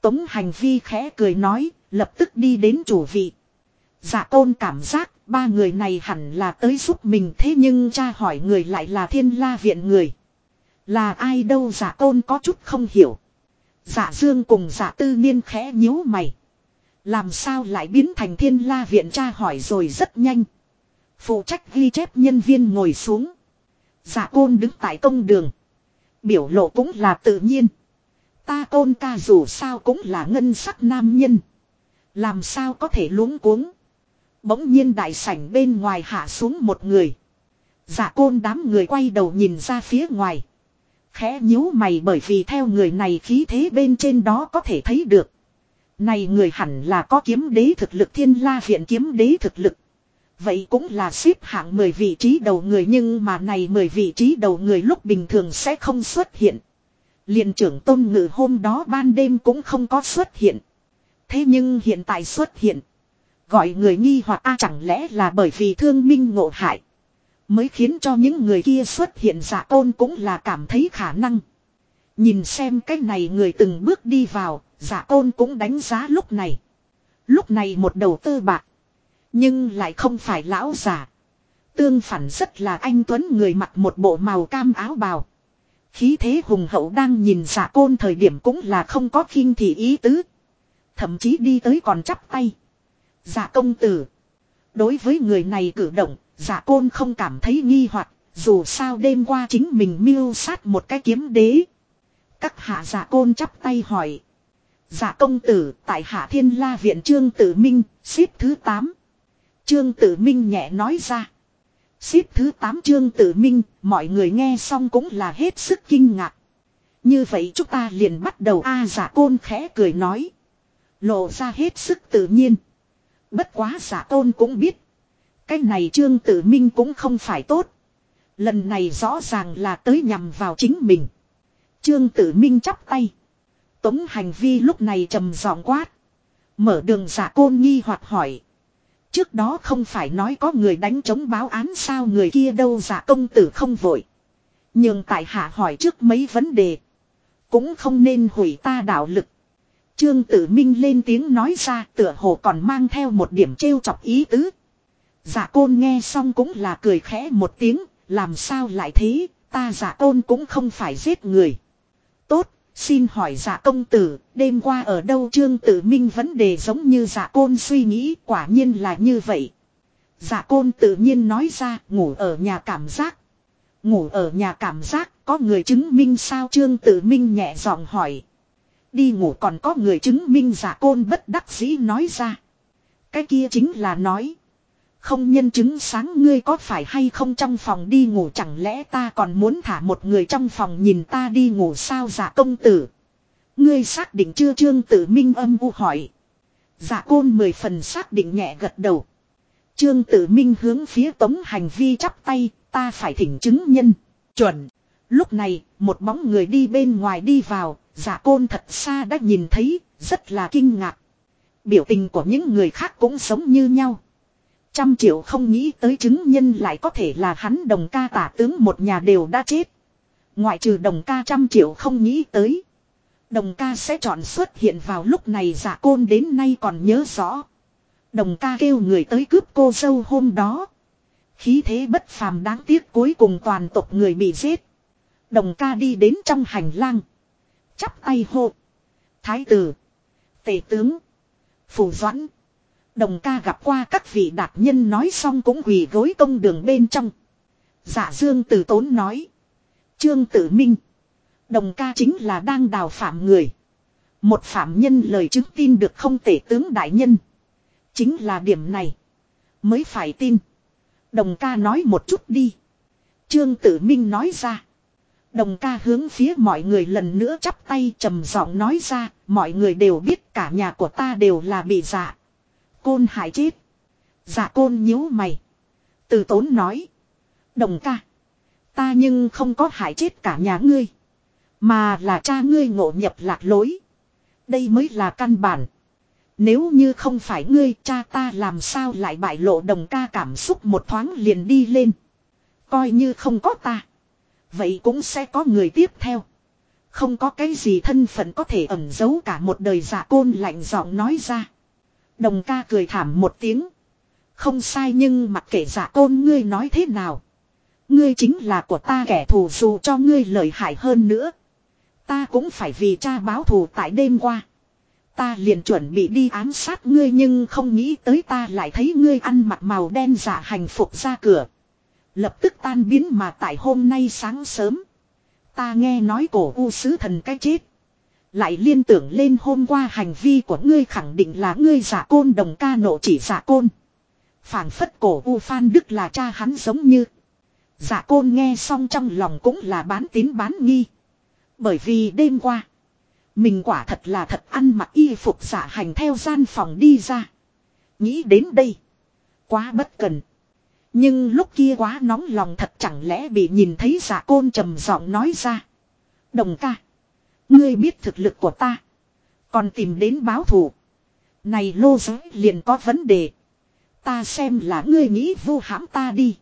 Tống hành vi khẽ cười nói, lập tức đi đến chủ vị. Dạ tôn cảm giác ba người này hẳn là tới giúp mình thế nhưng cha hỏi người lại là thiên la viện người. Là ai đâu dạ tôn có chút không hiểu. Dạ dương cùng dạ tư niên khẽ nhíu mày. Làm sao lại biến thành thiên la viện cha hỏi rồi rất nhanh. Phụ trách ghi chép nhân viên ngồi xuống. Dạ côn đứng tại công đường. biểu lộ cũng là tự nhiên. Ta côn ca dù sao cũng là ngân sắc nam nhân. Làm sao có thể luống cuống. Bỗng nhiên đại sảnh bên ngoài hạ xuống một người. Giả côn đám người quay đầu nhìn ra phía ngoài. Khẽ nhíu mày bởi vì theo người này khí thế bên trên đó có thể thấy được. Này người hẳn là có kiếm đế thực lực thiên la viện kiếm đế thực lực. Vậy cũng là xếp hạng 10 vị trí đầu người nhưng mà này 10 vị trí đầu người lúc bình thường sẽ không xuất hiện liền trưởng tôn ngự hôm đó ban đêm cũng không có xuất hiện. Thế nhưng hiện tại xuất hiện. Gọi người nghi hoặc a chẳng lẽ là bởi vì thương minh ngộ hại. Mới khiến cho những người kia xuất hiện giả tôn cũng là cảm thấy khả năng. Nhìn xem cái này người từng bước đi vào, giả tôn cũng đánh giá lúc này. Lúc này một đầu tư bạc. Nhưng lại không phải lão giả. Tương phản rất là anh Tuấn người mặc một bộ màu cam áo bào. Khí thế hùng hậu đang nhìn giả côn thời điểm cũng là không có khinh thị ý tứ. Thậm chí đi tới còn chắp tay. Giả công tử. Đối với người này cử động, giả côn không cảm thấy nghi hoặc dù sao đêm qua chính mình miêu sát một cái kiếm đế. Các hạ giả côn chắp tay hỏi. Giả công tử tại hạ thiên la viện trương tử minh, xếp thứ 8. Trương Tử Minh nhẹ nói ra. Xếp thứ 8 Trương Tử Minh, mọi người nghe xong cũng là hết sức kinh ngạc. Như vậy chúng ta liền bắt đầu A giả côn khẽ cười nói. Lộ ra hết sức tự nhiên. Bất quá dạ giả tôn cũng biết. Cái này Trương Tử Minh cũng không phải tốt. Lần này rõ ràng là tới nhằm vào chính mình. Trương Tử Minh chắp tay. Tống hành vi lúc này trầm giọng quát. Mở đường giả côn nghi hoặc hỏi. Trước đó không phải nói có người đánh chống báo án sao người kia đâu giả công tử không vội. Nhưng tại hạ hỏi trước mấy vấn đề. Cũng không nên hủy ta đạo lực. Trương tử minh lên tiếng nói ra tựa hồ còn mang theo một điểm trêu chọc ý tứ. Giả côn nghe xong cũng là cười khẽ một tiếng, làm sao lại thế, ta giả côn cũng không phải giết người. Tốt, Xin hỏi giả công tử, đêm qua ở đâu trương tử minh vấn đề giống như giả côn suy nghĩ quả nhiên là như vậy. Giả côn tự nhiên nói ra ngủ ở nhà cảm giác. Ngủ ở nhà cảm giác có người chứng minh sao trương tử minh nhẹ giọng hỏi. Đi ngủ còn có người chứng minh giả côn bất đắc dĩ nói ra. Cái kia chính là nói. Không nhân chứng sáng ngươi có phải hay không trong phòng đi ngủ chẳng lẽ ta còn muốn thả một người trong phòng nhìn ta đi ngủ sao giả công tử. Ngươi xác định chưa trương tử minh âm u hỏi. Giả côn mười phần xác định nhẹ gật đầu. Trương tử minh hướng phía tống hành vi chắp tay, ta phải thỉnh chứng nhân. Chuẩn. Lúc này, một bóng người đi bên ngoài đi vào, giả côn thật xa đã nhìn thấy, rất là kinh ngạc. Biểu tình của những người khác cũng giống như nhau. Trăm triệu không nghĩ tới chứng nhân lại có thể là hắn đồng ca tả tướng một nhà đều đã chết. Ngoại trừ đồng ca trăm triệu không nghĩ tới. Đồng ca sẽ chọn xuất hiện vào lúc này giả côn đến nay còn nhớ rõ. Đồng ca kêu người tới cướp cô dâu hôm đó. Khí thế bất phàm đáng tiếc cuối cùng toàn tộc người bị giết. Đồng ca đi đến trong hành lang. Chắp tay hô. Thái tử. Tể tướng. Phủ doãn. Đồng ca gặp qua các vị đạt nhân nói xong cũng quỳ gối công đường bên trong. Dạ dương tử tốn nói. Trương tử minh. Đồng ca chính là đang đào phạm người. Một phạm nhân lời chứng tin được không tể tướng đại nhân. Chính là điểm này. Mới phải tin. Đồng ca nói một chút đi. Trương tử minh nói ra. Đồng ca hướng phía mọi người lần nữa chắp tay trầm giọng nói ra. Mọi người đều biết cả nhà của ta đều là bị dạ côn hại chết. Dạ côn nhíu mày. Từ tốn nói. Đồng ca. Ta nhưng không có hại chết cả nhà ngươi. Mà là cha ngươi ngộ nhập lạc lối. Đây mới là căn bản. Nếu như không phải ngươi, cha ta làm sao lại bại lộ đồng ca cảm xúc một thoáng liền đi lên. Coi như không có ta. Vậy cũng sẽ có người tiếp theo. Không có cái gì thân phận có thể ẩn giấu cả một đời giả côn lạnh giọng nói ra. Đồng ca cười thảm một tiếng. Không sai nhưng mặc kệ giả côn ngươi nói thế nào. Ngươi chính là của ta kẻ thù dù cho ngươi lợi hại hơn nữa. Ta cũng phải vì cha báo thù tại đêm qua. Ta liền chuẩn bị đi ám sát ngươi nhưng không nghĩ tới ta lại thấy ngươi ăn mặc màu đen giả hành phục ra cửa. Lập tức tan biến mà tại hôm nay sáng sớm. Ta nghe nói cổ u sứ thần cái chết. Lại liên tưởng lên hôm qua hành vi của ngươi khẳng định là ngươi giả côn đồng ca nộ chỉ giả côn. phảng phất cổ u phan đức là cha hắn giống như. Giả côn nghe xong trong lòng cũng là bán tín bán nghi. Bởi vì đêm qua. Mình quả thật là thật ăn mặc y phục giả hành theo gian phòng đi ra. Nghĩ đến đây. Quá bất cần. Nhưng lúc kia quá nóng lòng thật chẳng lẽ bị nhìn thấy giả côn trầm giọng nói ra. Đồng ca. Ngươi biết thực lực của ta. Còn tìm đến báo thù. Này lô giới liền có vấn đề. Ta xem là ngươi nghĩ vu hãm ta đi.